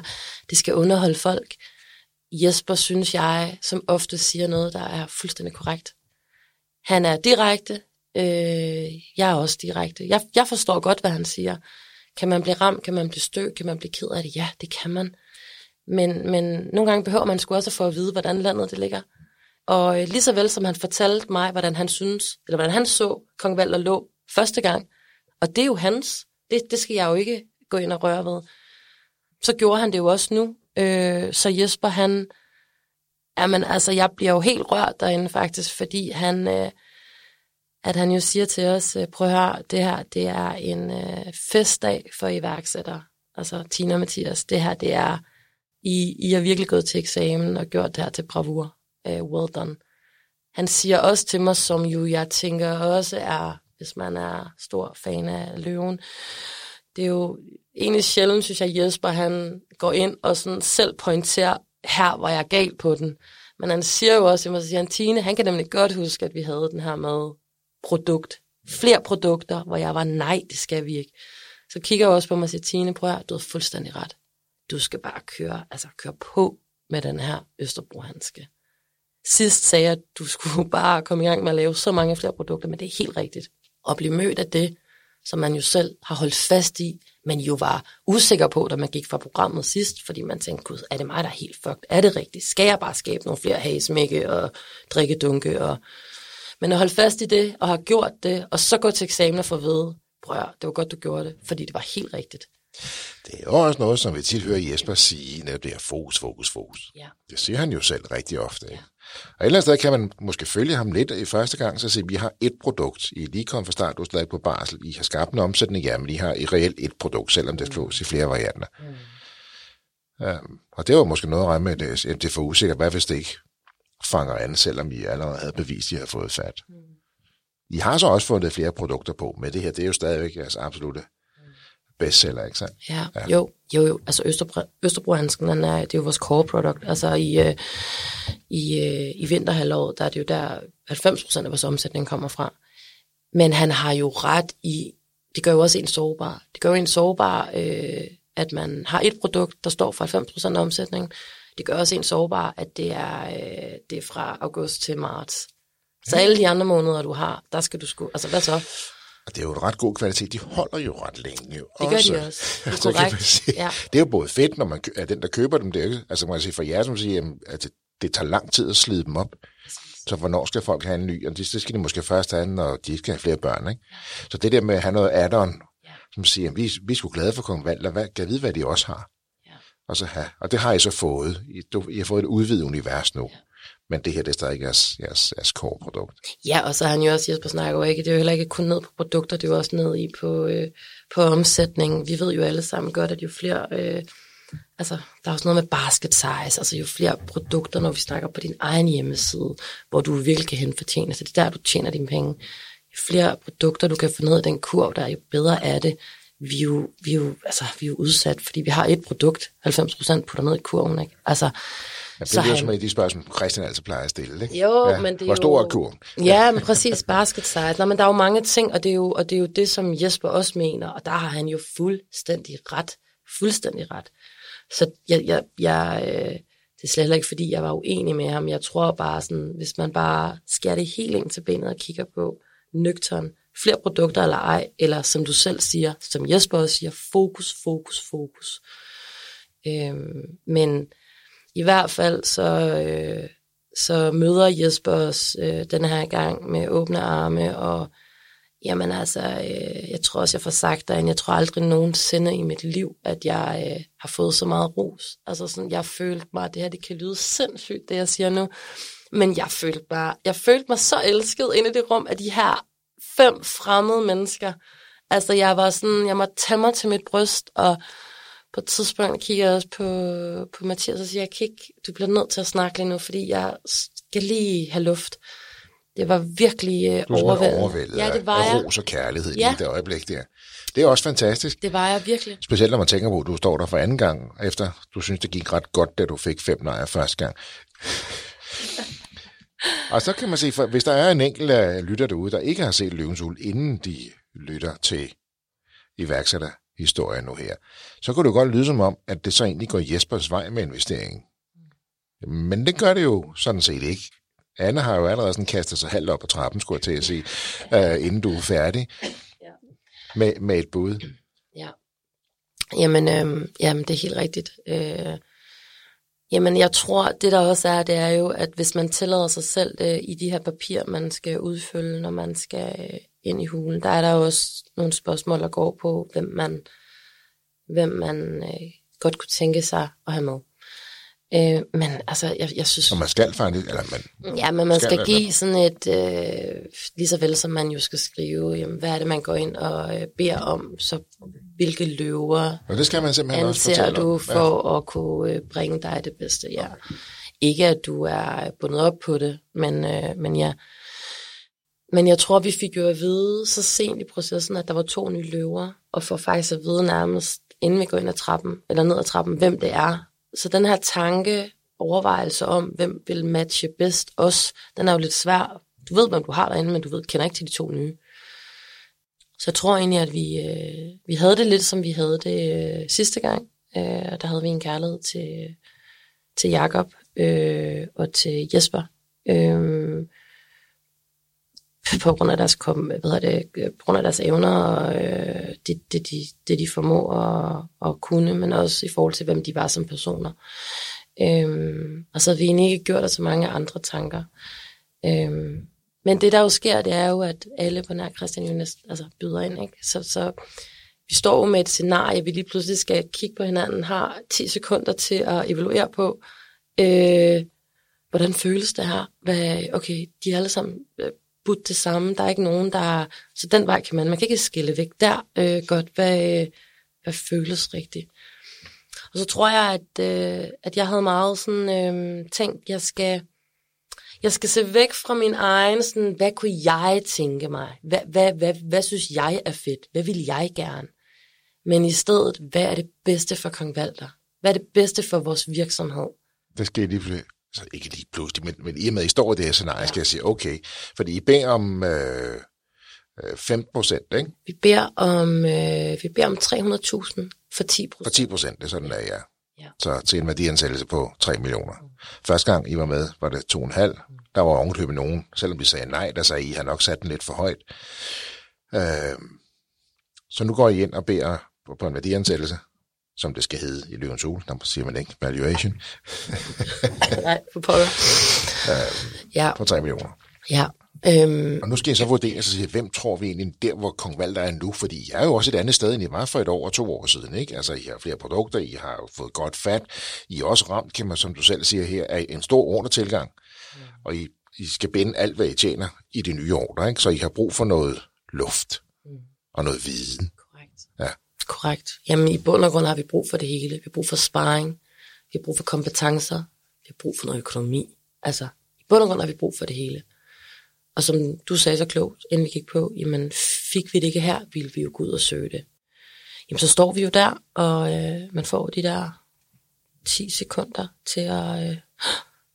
det skal underholde folk. Jesper synes jeg, som ofte siger noget, der er fuldstændig korrekt. Han er direkte, øh, jeg er også direkte. Jeg, jeg forstår godt, hvad han siger. Kan man blive ramt, kan man blive stødt, kan man blive ked af det? Ja, det kan man. Men, men nogle gange behøver man sgu også at få at vide, hvordan landet det ligger. Og øh, lige så vel som han fortalte mig, hvordan han synes, eller hvordan han så Kong Valder lå første gang, og det er jo hans. Det, det skal jeg jo ikke gå ind og røre ved. Så gjorde han det jo også nu. Øh, så Jesper, han... Jamen, altså, jeg bliver jo helt rørt derinde faktisk, fordi han... Øh, at han jo siger til os, øh, prøv at høre, det her, det er en øh, festdag for iværksættere. Altså, Tina og Mathias, det her, det er... I, I har virkelig gået til eksamen og gjort det her til bravur. Øh, well done. Han siger også til mig, som jo jeg tænker også er hvis man er stor fan af løven. Det er jo egentlig sjældent, synes jeg, Jesper han går ind og sådan selv pointerer, her var jeg galt på den. Men han siger jo også, at han, Tine, han kan nemlig godt huske, at vi havde den her med produkt. Flere produkter, hvor jeg var, nej, det skal vi ikke. Så kigger jeg også på mig og siger, Tine, prøv at du har fuldstændig ret. Du skal bare køre, altså køre på med den her Østerbrohandske. Sidst sagde jeg, at du skulle [LAUGHS] bare komme i gang med at lave så mange flere produkter, men det er helt rigtigt og blive mødt af det, som man jo selv har holdt fast i, men jo var usikker på, da man gik fra programmet sidst, fordi man tænkte, gud, er det mig, der er helt fucked? Er det rigtigt? Skal jeg bare skabe nogle flere hagesmække og drikke dunke? Og... Men at holde fast i det, og have gjort det, og så gå til eksamen og få vide, prøv det var godt, du gjorde det, fordi det var helt rigtigt. Det er også noget, som vi tit hører Jesper sige, når det er fokus, fokus, fokus. Ja. Det siger han jo selv rigtig ofte. Ikke? Og et eller andet sted kan man måske følge ham lidt i første gang, så sige, vi har et produkt. I er lige kommet fra start, du er stadig på barsel. I har skabt en omsætning, ja, men I har i reelt et produkt, selvom det fås i flere varianter. Mm. Um, og det var måske noget at regne med, at det, det er for usikkert. Hvad hvis det ikke fanger an, selvom I allerede havde bevist, at I havde fået fat. Mm. I har så også fundet flere produkter på, men det her, det er jo stadigvæk jeres absolute bestseller, ikke sandt? Ja, ja. jo, jo, jo. Altså Østerbro, Østerbro-handsken, den er, det er jo vores core product. Altså i, øh, i, øh, i vinterhalvåret, der er det jo der 90% af vores omsætning kommer fra. Men han har jo ret i, det gør jo også en sårbar. Det gør jo en sårbar, øh, at man har et produkt, der står for 90% af omsætningen. Det gør også en sårbar, at det er, øh, det er fra august til marts. Så alle de andre måneder, du har, der skal du sgu... Altså, hvad så? Og det er jo en ret god kvalitet. De holder jo ret længe. Jo. Det gør også. de også. [LAUGHS] Det er, sige, ja. det er jo både fedt, når man er den, der køber dem. Det er, altså, man kan sige for jer, som siger, at det, det tager lang tid at slide dem op. Så hvornår skal folk have en ny? Og det, skal de måske først have, når de skal have flere børn. Ikke? Så det der med at have noget add-on, ja. som siger, vi, vi er sgu glade for Kong Valder, hvad, kan vide, hvad de også har. Ja. Og, så have, og det har I så fået. I, du, I har fået et udvidet univers nu. Ja. Men det her, det er stadig jeres, jeres, jeres core-produkt. Ja, og så har han jo også, Jesper snakker ikke, det er jo heller ikke kun ned på produkter, det er jo også ned i på, øh, på omsætning. Vi ved jo alle sammen godt, at jo flere, øh, altså der er også noget med basket size, altså jo flere produkter, når vi snakker på din egen hjemmeside, hvor du virkelig kan hente fortjeneste, det er der, du tjener dine penge. Jo flere produkter, du kan få ned i den kurv, der er jo bedre af det. Vi er jo, vi er jo, altså, vi er jo udsat, fordi vi har et produkt, 90% putter ned i kurven, ikke? Altså, Ja, det er jo som et af de spørgsmål, Christian altid plejer at stille. Ikke? Jo, ja. men det er Hvor stor er kurven? Ja, men præcis, basket size. Nå, men der er jo mange ting, og det er jo, og det er jo det, som Jesper også mener, og der har han jo fuldstændig ret. Fuldstændig ret. Så jeg, jeg, jeg, øh, det er slet ikke, fordi jeg var uenig med ham. Jeg tror bare sådan, hvis man bare skærer det helt ind til benet og kigger på nøgteren, flere produkter eller ej, eller som du selv siger, som Jesper også siger, fokus, fokus, fokus. Øhm, men i hvert fald så, øh, så møder Jesper os øh, den her gang med åbne arme, og jamen altså, øh, jeg tror også, jeg får sagt dig, jeg tror aldrig nogensinde i mit liv, at jeg øh, har fået så meget ros. Altså sådan, jeg følte mig, at det her det kan lyde sindssygt, det jeg siger nu, men jeg følte bare, jeg følte mig så elsket inde i det rum af de her fem fremmede mennesker. Altså, jeg var sådan, jeg måtte tage mig til mit bryst, og på et tidspunkt kigger jeg også på, på Mathias og siger, jeg ikke, du bliver nødt til at snakke lige nu, fordi jeg skal lige have luft. Det var virkelig uh, overvældende. overvældet ja, det var af ros og kærlighed ja. i det øjeblik der. Det er også fantastisk. Det var jeg virkelig. Specielt når man tænker på, at du står der for anden gang, efter du synes, det gik ret godt, da du fik fem nejer første gang. [LAUGHS] og så kan man sige, for hvis der er en enkelt af lytter derude, der ikke har set Løvens Uld, inden de lytter til iværksætter historie nu her, så kunne det godt lyde som om, at det så egentlig går Jespers vej med investeringen. Men det gør det jo sådan set ikke. Anne har jo allerede sådan kastet sig halvt op på trappen, skulle jeg til at sige, uh, inden du er færdig med, med et bud. Ja. Jamen, øh, jamen, det er helt rigtigt. Øh, jamen, jeg tror, det der også er, det er jo, at hvis man tillader sig selv det i de her papirer, man skal udfylde, når man skal ind i hulen. Der er der også nogle spørgsmål, der går på, hvem man, hvem man øh, godt kunne tænke sig at have med. Øh, men altså, jeg, jeg synes... Og man skal faktisk, eller man... Ja, men man skal, skal give sådan et, øh, lige så vel som man jo skal skrive, jamen, hvad er det, man går ind og øh, beder om, så hvilke løver og det skal man simpelthen anser også du for ja. at kunne øh, bringe dig det bedste, ja. Ikke at du er bundet op på det, men, øh, men ja, men jeg tror, vi fik jo at vide så sent i processen, at der var to nye løver, og får faktisk at vide nærmest, inden vi går ind ad trappen, eller ned ad trappen, hvem det er. Så den her tanke, overvejelse om, hvem vil matche bedst os, den er jo lidt svær. Du ved, hvem du har derinde, men du ved, kender ikke til de to nye. Så jeg tror egentlig, at vi, øh, vi havde det lidt, som vi havde det øh, sidste gang. Øh, der havde vi en kærlighed til, til Jakob øh, og til Jesper. Øh, på grund af deres, kom, hvad det, på grund af deres evner og øh, det, det, de, det, de formår at, at kunne, men også i forhold til, hvem de var som personer. Øhm, og så havde vi egentlig ikke gjort os så mange andre tanker. Øhm, men det, der jo sker, det er jo, at alle på nær Christian jo næsten altså, byder ind. Ikke? Så, så vi står jo med et scenarie, vi lige pludselig skal kigge på hinanden, har 10 sekunder til at evaluere på, øh, hvordan føles det her? Hvad, okay, de er alle sammen øh, budt det samme. Der er ikke nogen, der... Så den vej kan man... Man kan ikke skille væk der øh, godt, hvad, øh, hvad føles rigtigt. Og så tror jeg, at, øh, at jeg havde meget sådan øh, tænkt, jeg skal... jeg skal se væk fra min egen, sådan, hvad kunne jeg tænke mig? Hvad, hvad, hvad, hvad synes jeg er fedt? Hvad vil jeg gerne? Men i stedet, hvad er det bedste for Kong Valter? Hvad er det bedste for vores virksomhed? Det skal lige så ikke lige pludselig, men, men i og med, at I står i det her scenarie, ja. skal jeg sige, okay, fordi I beder om øh, 15 øh, procent, ikke? Vi beder om, øh, vi beder om 300.000 for 10 procent. For 10 procent, det er sådan, der ja. ja. Så til en værdiansættelse på 3 millioner. Mm. Første gang I var med, var det 2,5. Mm. Der var ovenkøbet nogen, selvom de sagde nej, der sagde I, har nok sat den lidt for højt. Øh, så nu går I ind og beder på, på en værdiansættelse, som det skal hedde i Løvens Ule. Der siger man ikke valuation. [LAUGHS] nej, for pokker. Øh, ja. På 3 millioner. Ja, Øhm, og nu skal jeg så vurdere sig, hvem tror vi egentlig der, hvor Kong Valder er nu? Fordi jeg er jo også et andet sted, end I var for et år og to år siden. Ikke? Altså, I har flere produkter, I har fået godt fat. I er også ramt, kan man, som du selv siger her, af en stor ordretilgang. Mm. Og I, I skal binde alt, hvad I tjener i de nye ordre. Ikke? Så I har brug for noget luft mm. og noget viden. Korrekt. Jamen, i bund og grund har vi brug for det hele. Vi har brug for sparring. Vi har brug for kompetencer. Vi har brug for noget økonomi. Altså, i bund og grund har vi brug for det hele. Og som du sagde så klogt, inden vi gik på, jamen fik vi det ikke her, ville vi jo gå ud og søge det. Jamen så står vi jo der, og øh, man får de der 10 sekunder til at øh,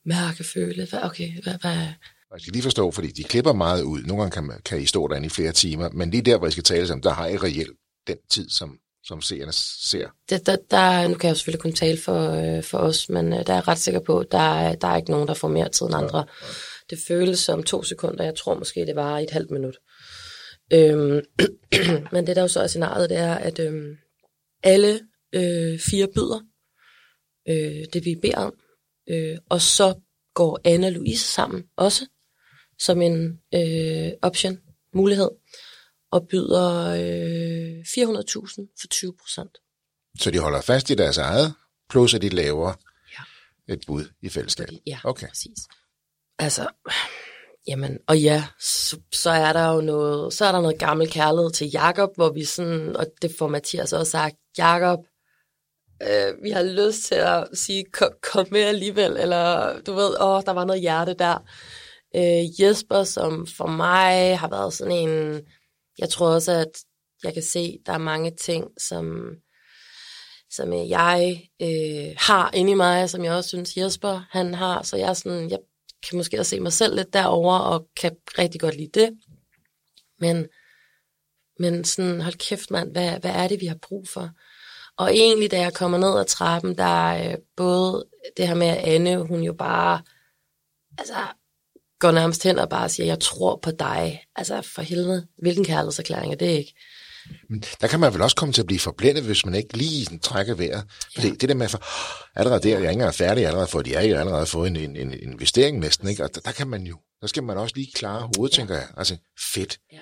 mærke, føle, hvad, okay, hvad, hvad, jeg skal lige forstå, fordi de klipper meget ud. Nogle gange kan, kan I stå derinde i flere timer, men lige der, hvor I skal tale sammen, der har I reelt den tid, som, som seerne ser. Det, der, der, nu kan jeg selvfølgelig kun tale for, øh, for os, men øh, der er jeg ret sikker på, der, der er ikke nogen, der får mere tid end andre. Ja, ja. Det føles som to sekunder. Jeg tror måske, det var et halvt minut. Øhm, [CLEARS THROAT] men det der jo så er scenariet, det er, at øhm, alle øh, fire byder øh, det, vi beder om. Øh, og så går Anna og Louise sammen også, som en øh, option, mulighed, og byder øh, 400.000 for 20 procent. Så de holder fast i deres eget, plus at de laver ja. et bud i fællesskab? Ja, okay. præcis. Altså, jamen, og ja, så, så er der jo noget, så er der noget gammel kærlighed til Jakob, hvor vi sådan, og det får Mathias også sagt, Jakob, øh, vi har lyst til at sige, kom, kom med alligevel, eller du ved, åh, der var noget hjerte der. Øh, Jesper, som for mig har været sådan en, jeg tror også, at jeg kan se, der er mange ting, som, som jeg øh, har inde i mig, som jeg også synes Jesper han har, så jeg er sådan, jeg kan måske også se mig selv lidt derover og kan rigtig godt lide det. Men, men sådan, hold kæft mand, hvad, hvad er det, vi har brug for? Og egentlig, da jeg kommer ned ad trappen, der er øh, både det her med, at Anne, hun jo bare, altså, går nærmest hen og bare siger, jeg tror på dig. Altså, for helvede, hvilken kærlighedserklæring er det ikke? Men der kan man vel også komme til at blive forblændet, hvis man ikke lige trækker vejret. Fordi ja. det der med, for, allerede der, jeg er ikke engang færdig, jeg allerede fået, jeg er allerede fået en, en, en investering næsten, ikke? og der, der, kan man jo, der skal man også lige klare hovedet, ja. tænker jeg. Altså, fedt. Ja.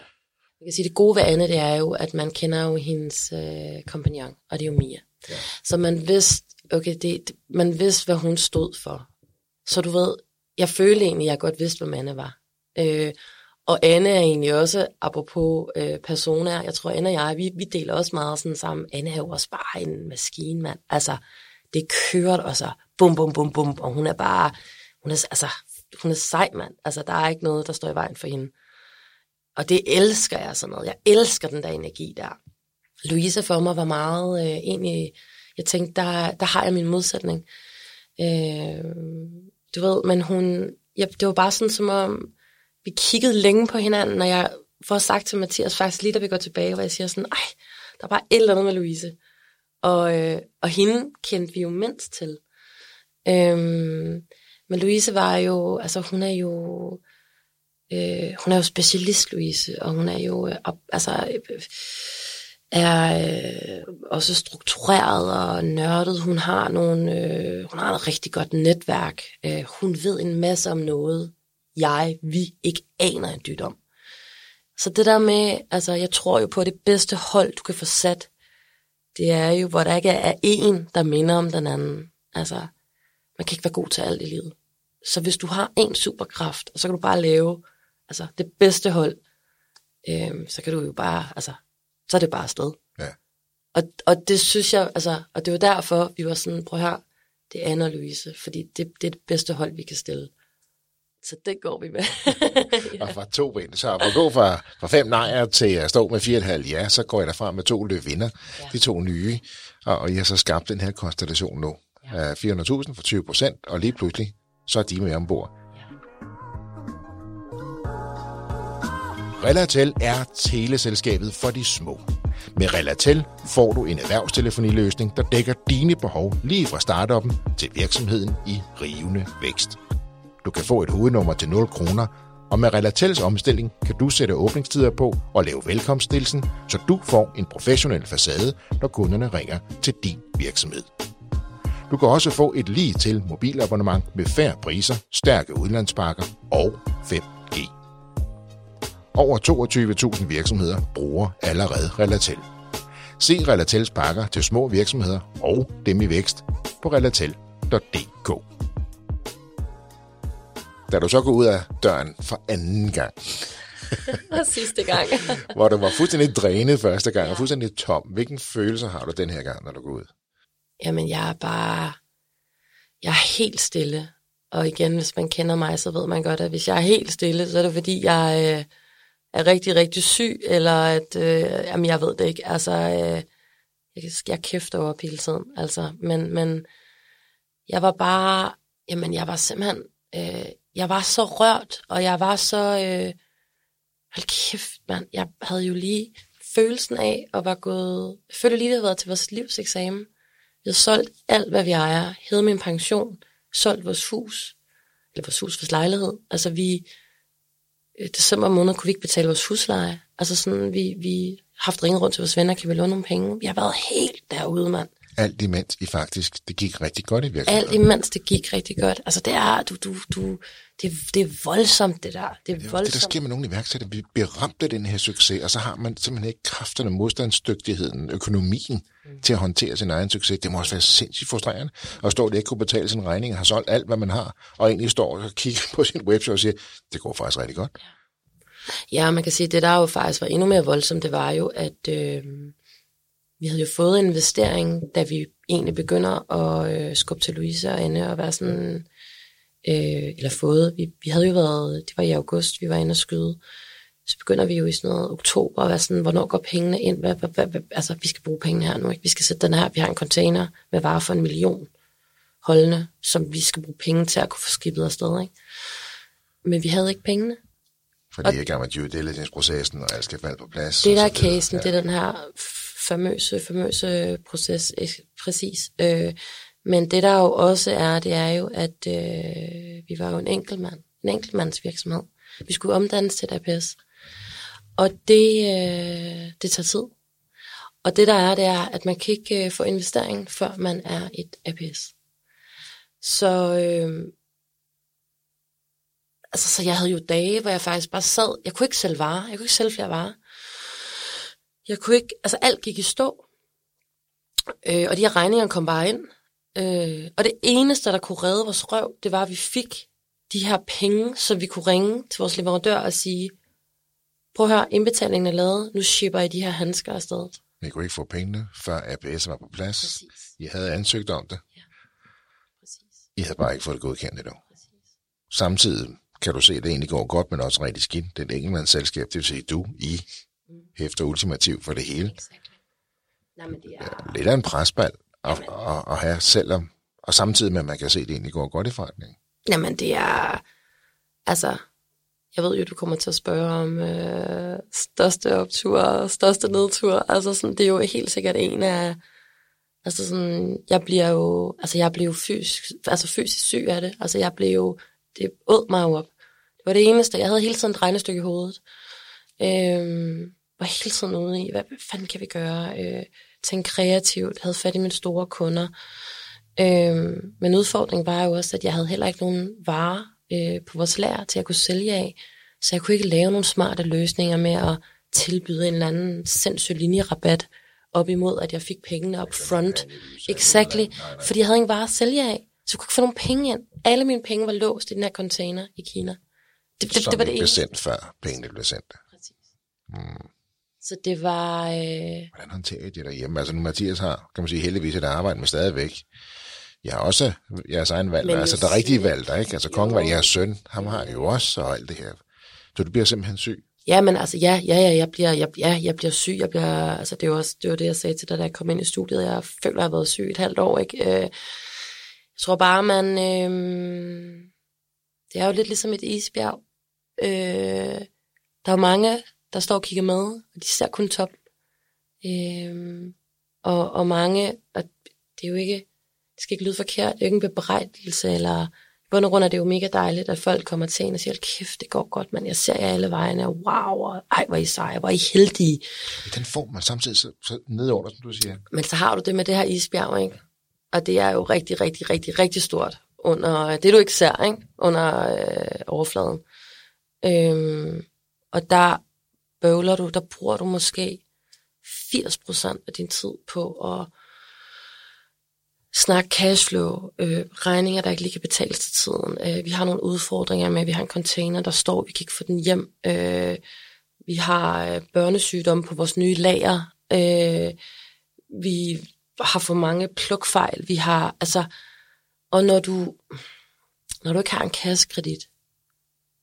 Jeg kan sige, det gode ved Anne, det er jo, at man kender jo hendes øh, kompagnon, og det er jo Mia. Ja. Så man vidste, okay, det, man vidste, hvad hun stod for. Så du ved, jeg følte egentlig, at jeg godt vidste, hvad Anne var. Øh, og Anne er egentlig også, apropos øh, personer, jeg tror, Anne og jeg, vi, vi deler også meget sådan sammen. Anne er jo også bare en maskine, mand. Altså, det kører og så bum, bum, bum, bum, og hun er bare, hun er, altså, hun er sej, mand. Altså, der er ikke noget, der står i vejen for hende. Og det elsker jeg sådan noget. Jeg elsker den der energi der. Louise for mig var meget øh, egentlig, jeg tænkte, der, der har jeg min modsætning. Øh, du ved, men hun, ja, det var bare sådan som om, vi kiggede længe på hinanden, og jeg får sagt til Mathias faktisk lige da vi går tilbage, hvor jeg siger sådan, ej, der er bare et eller andet med Louise. Og, øh, og hende kendte vi jo mindst til. Øhm, men Louise var jo, altså hun er jo, øh, hun er jo specialist, Louise, og hun er jo, øh, altså, øh, er øh, også struktureret og nørdet. Hun har nogle, øh, hun har et rigtig godt netværk. Øh, hun ved en masse om noget, jeg, vi ikke aner en dyt om. Så det der med, altså jeg tror jo på, at det bedste hold, du kan få sat, det er jo, hvor der ikke er en, der minder om den anden. Altså, man kan ikke være god til alt i livet. Så hvis du har en superkraft, og så kan du bare lave altså, det bedste hold, øhm, så kan du jo bare, altså, så er det bare afsted. Ja. Og, og det synes jeg, altså, og det var derfor, vi var sådan, prøv her, det er Anna Louise, fordi det, det er det bedste hold, vi kan stille. Så det går vi med. [LAUGHS] Og fra to ben. Så at gå fra, fra fem nejer til at stå med fire og et halvt ja, så går jeg derfra med to løvinder, ja. de to nye. Og, og jeg har så skabt den her konstellation nu. Ja. 400.000 for 20 procent, og lige pludselig, så er de med ombord. Relatel er teleselskabet for de små. Med Relatel får du en erhvervstelefoniløsning, der dækker dine behov lige fra startuppen til virksomheden i rivende vækst. Du kan få et hovednummer til 0 kroner, og med Relatels omstilling kan du sætte åbningstider på og lave velkomststilsen, så du får en professionel facade, når kunderne ringer til din virksomhed. Du kan også få et lige til mobilabonnement med færre priser, stærke udlandspakker og 5G. Over 22.000 virksomheder bruger allerede Relatel. Se Relatels pakker til små virksomheder og dem i vækst på relatel.dk. Da du så går ud af døren for anden gang, [LAUGHS] og sidste gang. [LAUGHS] hvor du var fuldstændig drænet første gang, og fuldstændig tom. Hvilken følelse har du den her gang, når du går ud? Jamen, jeg er bare... Jeg er helt stille. Og igen, hvis man kender mig, så ved man godt, at hvis jeg er helt stille, så er det fordi, jeg øh, er rigtig, rigtig syg, eller at... Øh, jamen, jeg ved det ikke. Altså, øh, jeg, jeg kæfter op hele tiden. Altså, men, men jeg var bare... Jamen, jeg var simpelthen... Øh, jeg var så rørt, og jeg var så... Øh, hold kæft, mand. Jeg havde jo lige følelsen af at være gået... Jeg følte lige, det havde været til vores livseksamen. Vi havde solgt alt, hvad vi ejer. hed min pension. Solgt vores hus. Eller vores hus, vores lejlighed. Altså vi... Øh, december måned kunne vi ikke betale vores husleje. Altså sådan, vi, vi haft ringet rundt til vores venner, kan vi låne nogle penge? Vi har været helt derude, mand. Alt imens I faktisk, det gik rigtig godt i virksomheden. Alt imens det gik rigtig godt. Altså det er, du, du, du, det, det er voldsomt, det der. Det er det, voldsomt. det, der sker med nogle iværksættere. Vi bliver ramt af den her succes, og så har man simpelthen ikke kræfterne, modstandsdygtigheden, økonomien mm. til at håndtere sin egen succes. Det må også være sindssygt frustrerende at stå der ikke kunne betale sin regning, har solgt alt, hvad man har, og egentlig står og kigger på sin webshop og siger, det går faktisk rigtig godt. Ja, man kan sige, at det der jo faktisk var endnu mere voldsomt, det var jo, at øh, vi havde jo fået en investering, da vi egentlig begynder at øh, skubbe til Louise og ende og være sådan, øh, eller fået, vi, vi havde jo været, det var i august, vi var inde og skyde, så begynder vi jo i sådan noget oktober at være sådan, hvornår går pengene ind, hvad, hvad, hvad, hvad, altså vi skal bruge pengene her nu, ikke? vi skal sætte den her, vi har en container med varer for en million holdende, som vi skal bruge penge til at kunne få skibet afsted, ikke? Men vi havde ikke pengene. Fordi jeg er i gang med due diligence-processen, og alt skal falde på plads. Det der er casen, ja. det er den her famøse, famøse proces, præcis. Øh, men det der jo også er, det er jo, at øh, vi var jo en enkeltmand, en enkeltmandsvirksomhed. Vi skulle omdannes til et APS. Og det, øh, det tager tid. Og det der er, det er, at man kan ikke øh, få investering, før man er et APS. Så, øh, altså, så jeg havde jo dage, hvor jeg faktisk bare sad, jeg kunne ikke sælge varer, jeg kunne ikke sælge flere varer. Jeg kunne ikke, altså alt gik i stå. Øh, og de her regninger kom bare ind. Øh, og det eneste, der kunne redde vores røv, det var, at vi fik de her penge, så vi kunne ringe til vores leverandør og sige, prøv at høre, indbetalingen er lavet, nu shipper I de her handsker afsted. Vi kunne ikke få pengene, før APS var på plads. Præcis. I havde ansøgt om det. Ja. Præcis. I havde bare ikke fået det godkendt endnu. Præcis. Samtidig kan du se, at det egentlig går godt, men også rigtig skidt. Et enkeltmandsselskab, det vil sige, du, I, mm. hæfter ultimativt for det hele. Exactly. Nej, men det er... Lidt af en presbald at, at, at have, selvom, og samtidig med, at man kan se, at det egentlig går godt i forretningen. Jamen, det er... Altså, jeg ved jo, du kommer til at spørge om øh, største optur og største nedtur. Altså, sådan, det er jo helt sikkert en af... Altså sådan, jeg bliver jo, altså jeg blev fysisk, altså fysisk syg af det. Altså jeg blev jo, det åd mig jo op. Det var det eneste, jeg havde hele tiden et regnestykke i hovedet. Øhm, var hele tiden ude i, hvad, hvad fanden kan vi gøre? Øh, tænke kreativt, havde fat i mine store kunder. Øh, men udfordringen var jo også, at jeg havde heller ikke nogen varer øh, på vores lager til at kunne sælge af. Så jeg kunne ikke lave nogle smarte løsninger med at tilbyde en eller anden sindssyg linjerabat op imod, at jeg fik pengene up front. Exactly. Fordi jeg havde ingen varer at sælge af. Så jeg kunne ikke få nogle penge ind. Alle mine penge var låst i den her container i Kina. Det, det, det var det blev sendt før pengene blev sendt. Præcis. Mm. Så det var... Øh... Hvordan håndterer I det derhjemme? Altså nu Mathias har, kan man sige, heldigvis et arbejde med stadigvæk Jeg har også jeres egen valg, Men altså der rigtige syg. valg, der, ikke? Altså kongen jeres søn, ham har jo også, og alt det her. Så du bliver simpelthen syg. Ja, men altså, ja, ja, ja, jeg bliver, jeg, ja, jeg bliver syg, jeg bliver, altså det er jo også, det var det, jeg sagde til dig, da jeg kom ind i studiet, jeg føler, jeg har været syg et halvt år, ikke? Øh, jeg tror bare, man, øh, det er jo lidt ligesom et isbjerg. Øh, der er mange, der står og kigger med, og de ser kun top. Øh, og, og mange, og det er jo ikke, det skal ikke lyde forkert, det er jo ikke en bebrejdelse, eller i bund og grund er det jo mega dejligt, at folk kommer til en og siger, "Hold kæft, det går godt, man. Jeg ser jer alle vegne, og wow, og ej, hvor I seje, hvor I heldige. Den form, man samtidig så, så nedover, som du siger. Men så har du det med det her isbjerg, ikke? Og det er jo rigtig, rigtig, rigtig, rigtig stort under det, du ikke ser, ikke? Under øh, overfladen. Øhm, og der bøvler du, der bruger du måske 80% af din tid på at snakke cashflow, øh, regninger, der ikke lige kan betales til tiden. Øh, vi har nogle udfordringer med, at vi har en container, der står, vi kan ikke få den hjem. Øh, vi har øh, børnesygdomme på vores nye lager. Øh, vi har for mange plukfejl. Vi har, altså, og når du, når du ikke har en kassekredit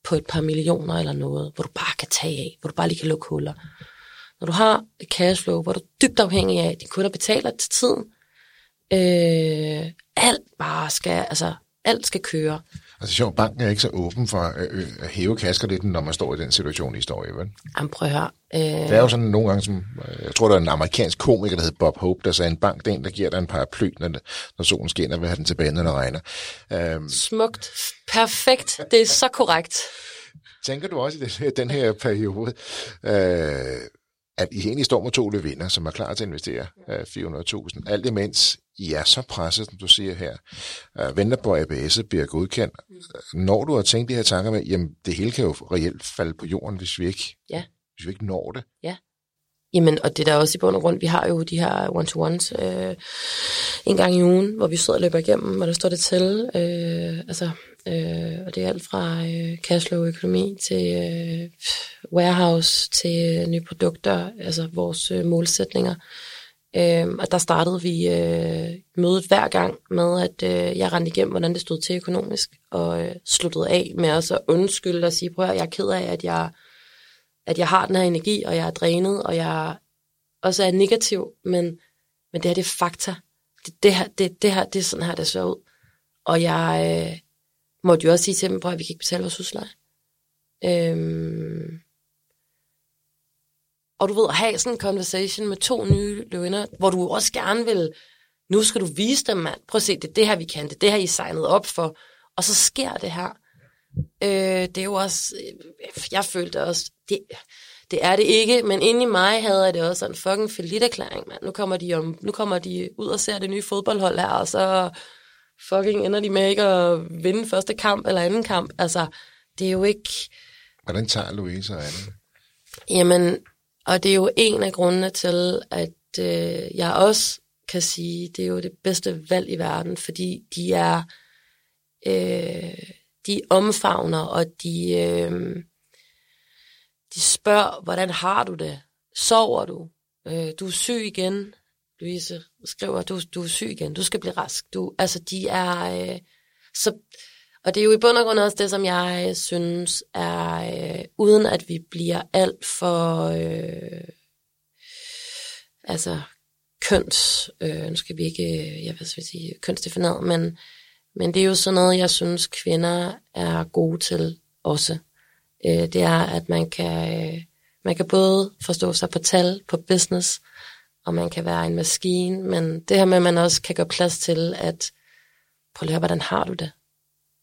på et par millioner eller noget, hvor du bare kan tage af, hvor du bare lige kan lukke huller. Når du har et cashflow, hvor du er dybt afhængig af, at dine kunder betaler til tiden, øh, alt bare skal, altså, alt skal køre. Altså sjovt, banken er ikke så åben for øh, at hæve kaskeditten, når man står i den situation, I står i, vel? Jamen, prøv at høre. Øh, Det er jo sådan nogle gange, som, øh, jeg tror, der er en amerikansk komiker, der hedder Bob Hope, der sagde, en bank, det er en, der giver dig en paraply, når, når solen skinner, vil have den tilbage, når det regner. Øhm, Smukt. Perfekt. Det er så korrekt. tænker du også i den her, den her periode, øh, at I egentlig står med to løvinder, som er klar til at investere øh, 400.000, alt imens I er så presset, som du siger her, øh, venter på, at ABS'et bliver godkendt. Når du har tænkt de her tanker med, jamen det hele kan jo reelt falde på jorden, hvis vi ikke, Ja. hvis vi ikke når det. Jamen, og det er der også i bund og grund, vi har jo de her one-to-ones øh, en gang i ugen, hvor vi sidder og løber igennem, hvor der står det til. Øh, altså, øh, og det er alt fra øh, cashflow-økonomi til øh, warehouse til nye produkter, altså vores øh, målsætninger. Øh, og der startede vi øh, mødet hver gang med, at øh, jeg rendte igennem, hvordan det stod til økonomisk, og øh, sluttede af med også at undskylde og sige, prøv at jeg er ked af, at jeg at jeg har den her energi, og jeg er drænet, og jeg også er negativ, men, men det her, det er fakta. Det, det, her, det, det her, det er sådan her, det ser ud. Og jeg øh, måtte jo også sige til dem, at vi kan ikke betale vores husleje. Øhm, og du ved, at have sådan en conversation med to nye lønner, hvor du også gerne vil, nu skal du vise dem, mand. Prøv at se, det er det her, vi kan. Det er det her, I signet op for. Og så sker det her. Øh, det er jo også, øh, jeg følte også, det, det er det ikke, men inde i mig havde jeg det også en fucking erklæring, mand. Nu kommer, de om, nu kommer de ud og ser det nye fodboldhold her, og så fucking ender de med ikke at vinde første kamp eller anden kamp. Altså, det er jo ikke... Hvordan tager Louise og Anne? Jamen, og det er jo en af grundene til, at øh, jeg også kan sige, det er jo det bedste valg i verden, fordi de er... Øh, de omfavner, og de, øh, de spørger, hvordan har du det? Sover du? Øh, du er syg igen. Louise skriver, du, du er syg igen. Du skal blive rask. Du, altså, de er... Øh, så, og det er jo i bund og grund også det, som jeg øh, synes er, øh, uden at vi bliver alt for... Øh, altså, køns... Øh, nu skal vi ikke, øh, jeg vil sige, kønsdefineret, men men det er jo sådan noget, jeg synes, kvinder er gode til også. Øh, det er, at man kan, øh, man kan både forstå sig på tal, på business, og man kan være en maskine, men det her med, at man også kan gøre plads til, at prøv at høre, hvordan har du det?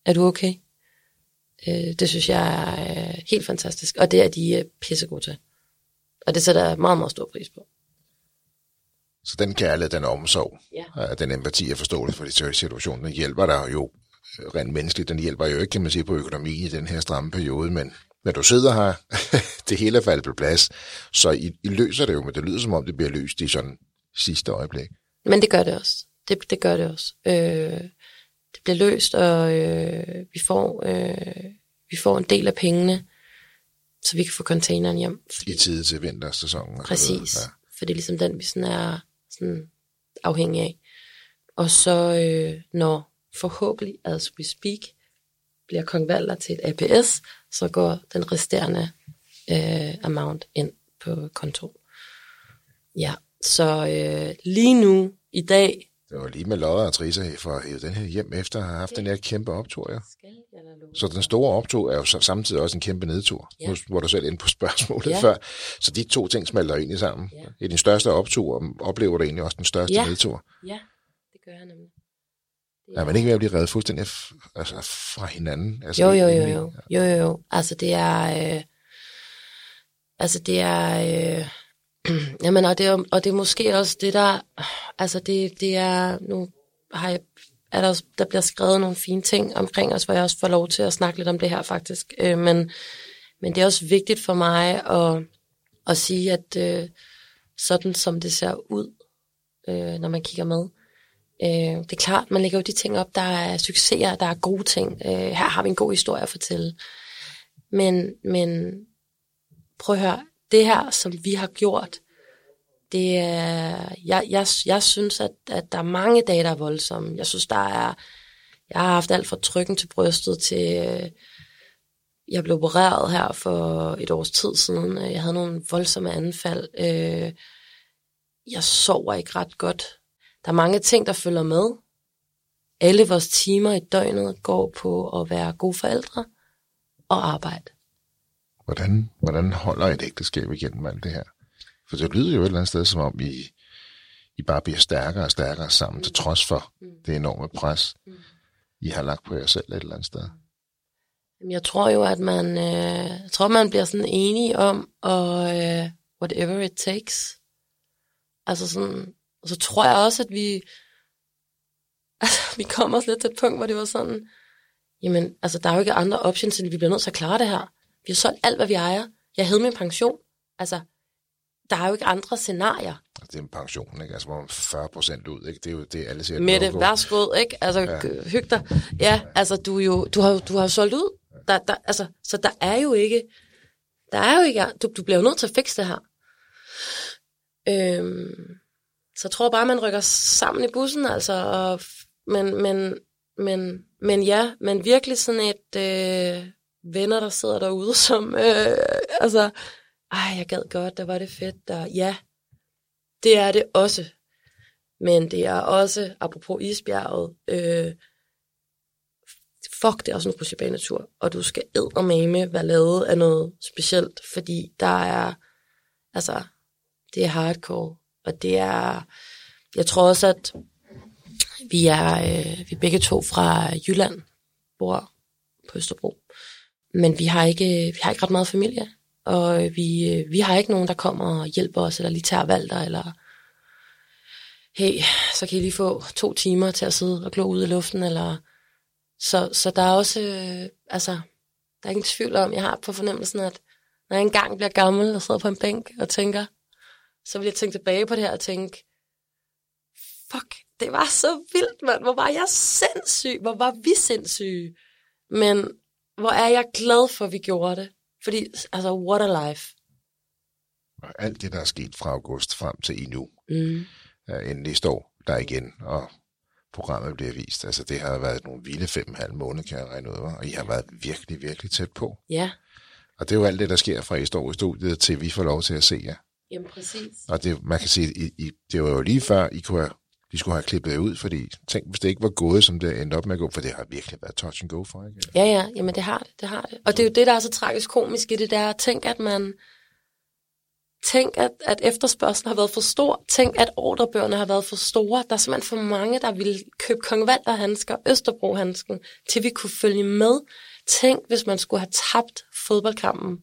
Er du okay? Øh, det synes jeg er helt fantastisk, og det er de pissegode til. Og det sætter jeg meget, meget stor pris på. Så den kærlighed, den omsorg, Ja. den empati og forståelse for de situation, den hjælper dig jo rent menneskeligt. Den hjælper jo ikke, kan man sige, på økonomien i den her stramme periode, men når du sidder her, [LAUGHS] det hele er faldet på plads, så I, I løser det jo, men det lyder som om, det bliver løst i sådan sidste øjeblik. Men det gør det også. Det, det gør det også. Øh, det bliver løst, og øh, vi, får, øh, vi får en del af pengene, så vi kan få containeren hjem. I tid til vintersæsonen. og så videre. Præcis. Ja. For det er ligesom den, vi sådan er sådan afhængige af. Og så øh, når forhåbentlig, as we speak, bliver Kong Valder til et APS, så går den resterende øh, amount ind på konto. Ja, så øh, lige nu, i dag... Det var lige med Lodder og Trisa for at hæve den her hjem efter at have haft den her kæmpe optur, ja. Så den store optur er jo samtidig også en kæmpe nedtur, ja. hvor du selv ind på spørgsmålet ja. før. Så de to ting smelter egentlig sammen. Ja. I din største optur oplever du egentlig også den største ja. nedtur. Ja, det gør jeg nemlig. Er man ikke ved at blive reddet fuldstændig altså, fra hinanden? Altså, jo, jo, jo, jo. Jo, jo, jo. Altså, det er... Øh, altså, det er... Øh, [CLEARS THROAT] jamen, og det er, og det er måske også det, der... Altså, det, det er... Nu har jeg, er der, der bliver skrevet nogle fine ting omkring os, hvor jeg også får lov til at snakke lidt om det her, faktisk. Øh, men, men det er også vigtigt for mig at, at sige, at øh, sådan som det ser ud, øh, når man kigger med, Øh, det er klart, man lægger jo de ting op, der er succeser, der er gode ting. Øh, her har vi en god historie at fortælle. Men, men prøv at høre, det her, som vi har gjort, det er, jeg, jeg, jeg synes, at, at der er mange dage, der er voldsomme. Jeg synes, der er, jeg har haft alt fra trykken til brystet til, øh, jeg blev opereret her for et års tid siden. Jeg havde nogle voldsomme anfald. Øh, jeg sover ikke ret godt der er mange ting, der følger med. Alle vores timer i døgnet går på at være gode forældre og arbejde. Hvordan, hvordan holder et ægteskab igennem alt det her? For det lyder jo et eller andet sted, som om I, I bare bliver stærkere og stærkere sammen, mm. til trods for mm. det enorme pres, mm. I har lagt på jer selv et eller andet sted. Jeg tror jo, at man, øh, jeg tror, man bliver sådan enig om, og øh, whatever it takes. Altså sådan, og så tror jeg også, at vi, [LAUGHS] altså, vi kommer også lidt til et punkt, hvor det var sådan, jamen, altså, der er jo ikke andre options, end vi bliver nødt til at klare det her. Vi har solgt alt, hvad vi ejer. Jeg havde min pension. Altså, der er jo ikke andre scenarier. Det er en pension, ikke? Altså, hvor man 40 procent ud, ikke? Det er jo det, alle siger. Mette, værsgod, ikke? Altså, ja. hyg dig. Ja, altså, du, jo, du, har, du har solgt ud. Der, der, altså, så der er jo ikke, der er jo ikke, du, du bliver jo nødt til at fikse det her. Øhm, så jeg tror bare, man rykker sammen i bussen, altså. Og, men, men, men, men ja, men virkelig sådan et øh, venner, der sidder derude, [LAUGHS] som, øh, altså, ej, jeg gad godt, der var det fedt, og ja, det er det også. Men det er også, apropos isbjerget, øh, fuck, det er også en rutsjebanetur, og du skal eddermame være lavet af noget specielt, fordi der er, altså, det er hardcore. Og det er, jeg tror også, at vi er, øh, vi er begge to fra Jylland, bor på Østerbro. Men vi har ikke, vi har ikke ret meget familie, og vi, vi har ikke nogen, der kommer og hjælper os, eller lige tager valter, eller hey, så kan I lige få to timer til at sidde og glo ud i luften, eller så, så der er også, øh, altså, der er ingen tvivl om, jeg har på fornemmelsen, at når jeg engang bliver gammel og sidder på en bænk og tænker, så vil jeg tænke tilbage på det her og tænke, fuck, det var så vildt, mand. Hvor var jeg sindssyg. Hvor var vi sindssyge. Men hvor er jeg glad for, at vi gjorde det. Fordi, altså, what a life. Og alt det, der er sket fra august frem til i nu, mm. endelig står der igen, og programmet bliver vist. Altså, det har været nogle vilde fem og halv måneder, kan jeg regne ud, og I har været virkelig, virkelig tæt på. Ja. Og det er jo alt det, der sker fra I står i studiet, til vi får lov til at se jer. Jamen præcis. Og det, man kan sige, I, I, det var jo lige før, I kunne have, de skulle have klippet ud, fordi tænk, hvis det ikke var gået, som det endte op med at gå, for det har virkelig været touch and go for, ikke? Ja, ja, jamen det har det, det har det. Og det er jo det, der er så tragisk komisk i det der, tænk at man, tænk at, at efterspørgselen har været for stor, tænk at ordrebøgerne har været for store, der er simpelthen for mange, der ville købe Kong Valder handsker, Østerbro handsken, til vi kunne følge med. Tænk, hvis man skulle have tabt fodboldkampen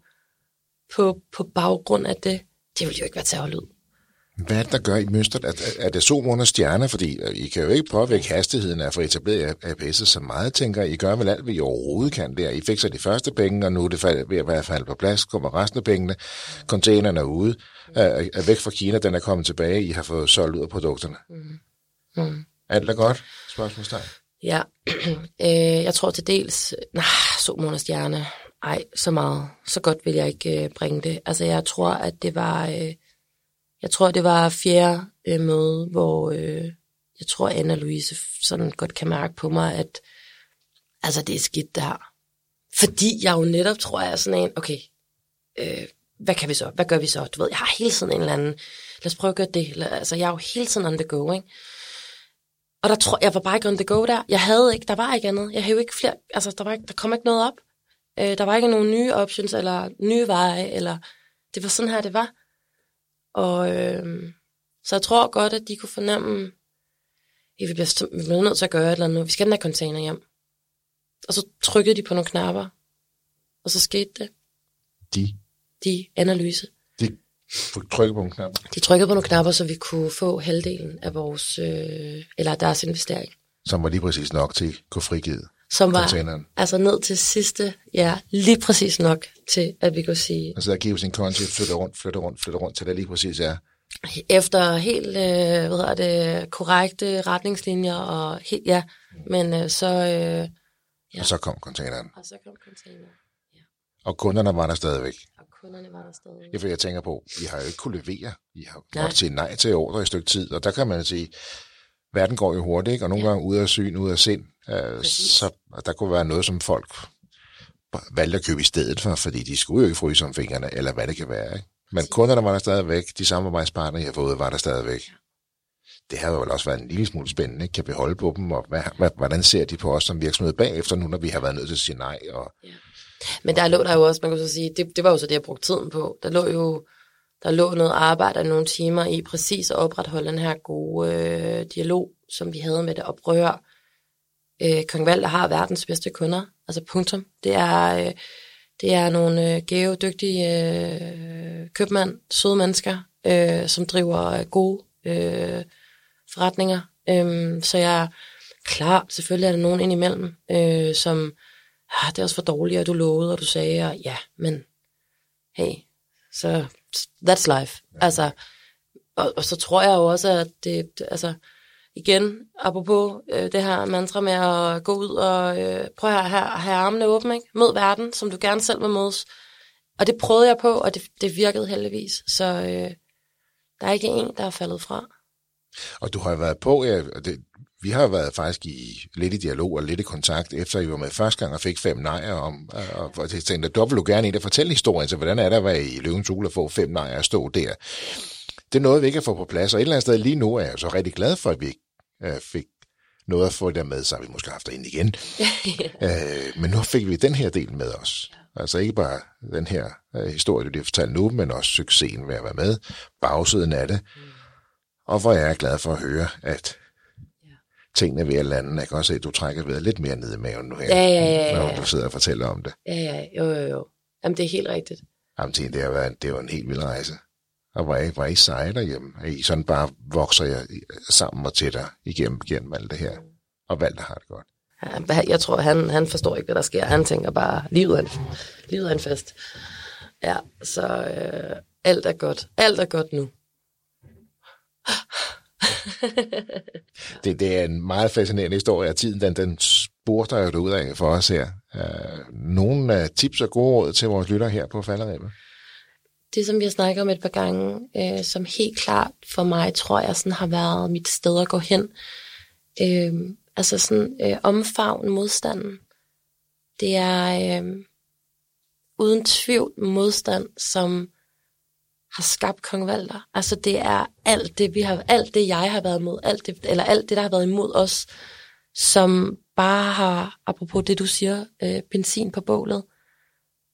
på, på baggrund af det det ville jo ikke være til at holde ud. Hvad er det, der gør i mønstret? Er, er det sol under stjerner? Fordi øh, I kan jo ikke påvirke hastigheden af at få etableret APS'et så meget, tænker I. gør vel alt, hvad I overhovedet kan der. I fik så de første penge, og nu er det ved at være faldet på plads. Kommer resten af pengene. Containerne er ude. Er, er væk fra Kina, den er kommet tilbage. I har fået solgt ud af produkterne. Mm. Mm. Alt er godt? Spørgsmålstegn. Ja, [CLEARS THROAT] øh, jeg tror til dels, nej, sol under stjerne, ej, så meget, så godt vil jeg ikke øh, bringe det. Altså, jeg tror, at det var, øh, jeg tror, det var fjerde øh, møde, hvor øh, jeg tror, Anna Louise sådan godt kan mærke på mig, at altså, det er skidt det her. Fordi jeg jo netop tror, jeg er sådan en, okay, øh, hvad kan vi så? Hvad gør vi så? Du ved, jeg har hele tiden en eller anden, lad os prøve at gøre det. Altså, jeg er jo hele tiden on the go, ikke? Og der tror jeg var bare ikke on the go der. Jeg havde ikke, der var ikke andet. Jeg havde ikke flere, altså der, var ikke, der kom ikke noget op. Øh, der var ikke nogen nye options, eller nye veje, eller det var sådan her, det var. Og øh, så jeg tror godt, at de kunne fornemme, at vi bliver, vi bliver nødt til at gøre et eller andet. Vi skal den her container hjem. Og så trykkede de på nogle knapper, og så skete det. De? De analyse. De trykkede på nogle knapper? De trykkede på nogle knapper, så vi kunne få halvdelen af vores, øh, eller deres investering. Som var lige præcis nok til at kunne frigive som var containeren. altså ned til sidste, ja, lige præcis nok til, at vi kunne sige... Altså der giver sin konti, flytter rundt, flytter rundt, flytter rundt, til det lige præcis er... Efter helt, øh, hvad hedder det, korrekte retningslinjer, og helt, ja, men øh, så... Øh, ja. Og så kom containeren. Og så kom containeren, ja. Og kunderne var der stadigvæk. Og kunderne var der stadigvæk. Ja, for jeg tænker på, I har jo ikke kunne levere. I har måttet sige nej til ordre i et stykke tid, og der kan man sige, verden går jo hurtigt, ikke? og nogle ja. gange ud af syn, ud af sind. Uh, så der kunne være noget, som folk valgte at købe i stedet for, fordi de skulle jo ikke fryse om fingrene, eller hvad det kan være. Ikke? Men kunderne var der stadigvæk, de samarbejdspartnere, jeg har fået, var der stadigvæk. Det har jo vel også været en lille smule spændende. Ikke? Kan vi holde på dem, og hvad, hvordan ser de på os som virksomhed bagefter nu, når vi har været nødt til at sige nej? Og... Ja. Men der lå der jo også, man kunne så sige, det, det var jo så det, jeg brugte tiden på. Der lå jo der lå noget arbejde af nogle timer i præcis at opretholde den her gode øh, dialog, som vi havde med det. Og prøve øh, Kong Valder har verdens bedste kunder. Altså punktum. Det er, øh, det er nogle øh, geodygtige øh, købmænd, søde mennesker, øh, som driver øh, gode øh, forretninger. Øh, så jeg er klar, selvfølgelig er der nogen indimellem, øh, som, ah, det er også for dårligt, og du lovede, og du sagde, og ja, men hey, så that's life. Altså, og, og så tror jeg jo også, at det, altså, igen, apropos øh, det her mantra med at gå ud og øh, prøve at have, have armene åbne, ikke? mød verden, som du gerne selv vil mødes. Og det prøvede jeg på, og det, det virkede heldigvis. Så øh, der er ikke en, der er faldet fra. Og du har været på, ja, det, vi har været faktisk i lidt i dialog og lidt i kontakt, efter I var med første gang og fik fem nejer om, og, og jeg tænkte, du vil du gerne ind og fortælle historien, så hvordan er det at være i Løvens Ule og få fem nejer og stå der? Det er noget, vi ikke kan få på plads, og et eller andet sted lige nu er jeg så rigtig glad for, at vi øh, fik noget at få der med, så har vi måske haft ind igen. [LAUGHS] øh, men nu fik vi den her del med os. Altså ikke bare den her øh, historie, du lige fortalt nu, men også succesen ved at være med, bagsiden af det. Mm. Og hvor jeg er glad for at høre, at tingene ved at lande. Jeg kan også se, at du trækker ved lidt mere ned i maven nu her, ja, ja, ja, ja. når du sidder og fortæller om det. Ja, ja, jo, jo, jo. Jamen, det er helt rigtigt. Jamen, det har været, det var en helt vild rejse. Og hvor I, hvor I seje derhjemme? Er I sådan bare vokser jeg sammen og tættere igennem, igennem alt det her? Og Valter har det godt. Ja, jeg tror, han, han forstår ikke, hvad der sker. Han tænker bare, livet er en, livet er en fest. Ja, så øh, alt er godt. Alt er godt nu. [LAUGHS] det, det er en meget fascinerende historie, og tiden den, den spurter jo ud af for os her. Uh, nogle tips og gode råd til vores lytter her på Falderæbet? Det, som vi har snakket om et par gange, øh, som helt klart for mig, tror jeg, sådan har været mit sted at gå hen. Øh, altså sådan øh, omfavn modstanden. Det er øh, uden tvivl modstand, som har skabt kong Valder. Altså det er alt det, vi har, alt det, jeg har været imod, alt det, eller alt det, der har været imod os, som bare har, apropos det, du siger, øh, benzin på bålet.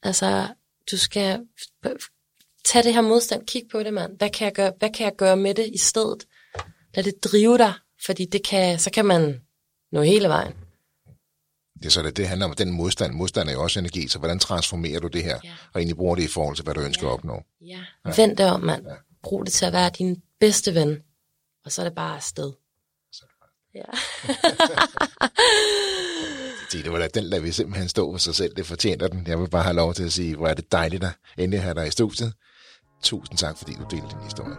Altså, du skal tage det her modstand, kig på det, mand. Hvad kan jeg gøre, hvad kan jeg gøre med det i stedet? Lad det drive dig, fordi det kan, så kan man nå hele vejen. Det er så det, det handler om den modstand. Modstand er jo også energi, så hvordan transformerer du det her, ja. og egentlig bruger det i forhold til, hvad du ønsker ja. at opnå? Ja. ja. Vend det om, mand. Ja. Brug det til at være din bedste ven, og så er det bare afsted. Ja. [LAUGHS] det var da, den lader vi simpelthen stå for sig selv. Det fortjener den. Jeg vil bare have lov til at sige, hvor er det dejligt at endelig have dig i studiet. Tusind tak, fordi du delte din historie.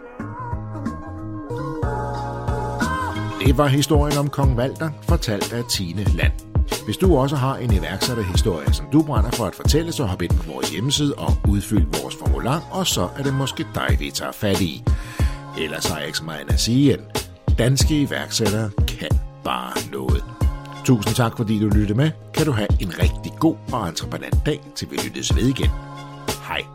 Det var historien om Kong Valter, fortalt af Tine Land. Hvis du også har en iværksætterhistorie, som du brænder for at fortælle, så hop ind på vores hjemmeside og udfyld vores formular, og så er det måske dig, vi tager fat i. Ellers har jeg ikke så meget at sige end, danske iværksættere kan bare noget. Tusind tak, fordi du lyttede med. Kan du have en rigtig god og entreprenant dag, til vi lyttes ved igen. Hej.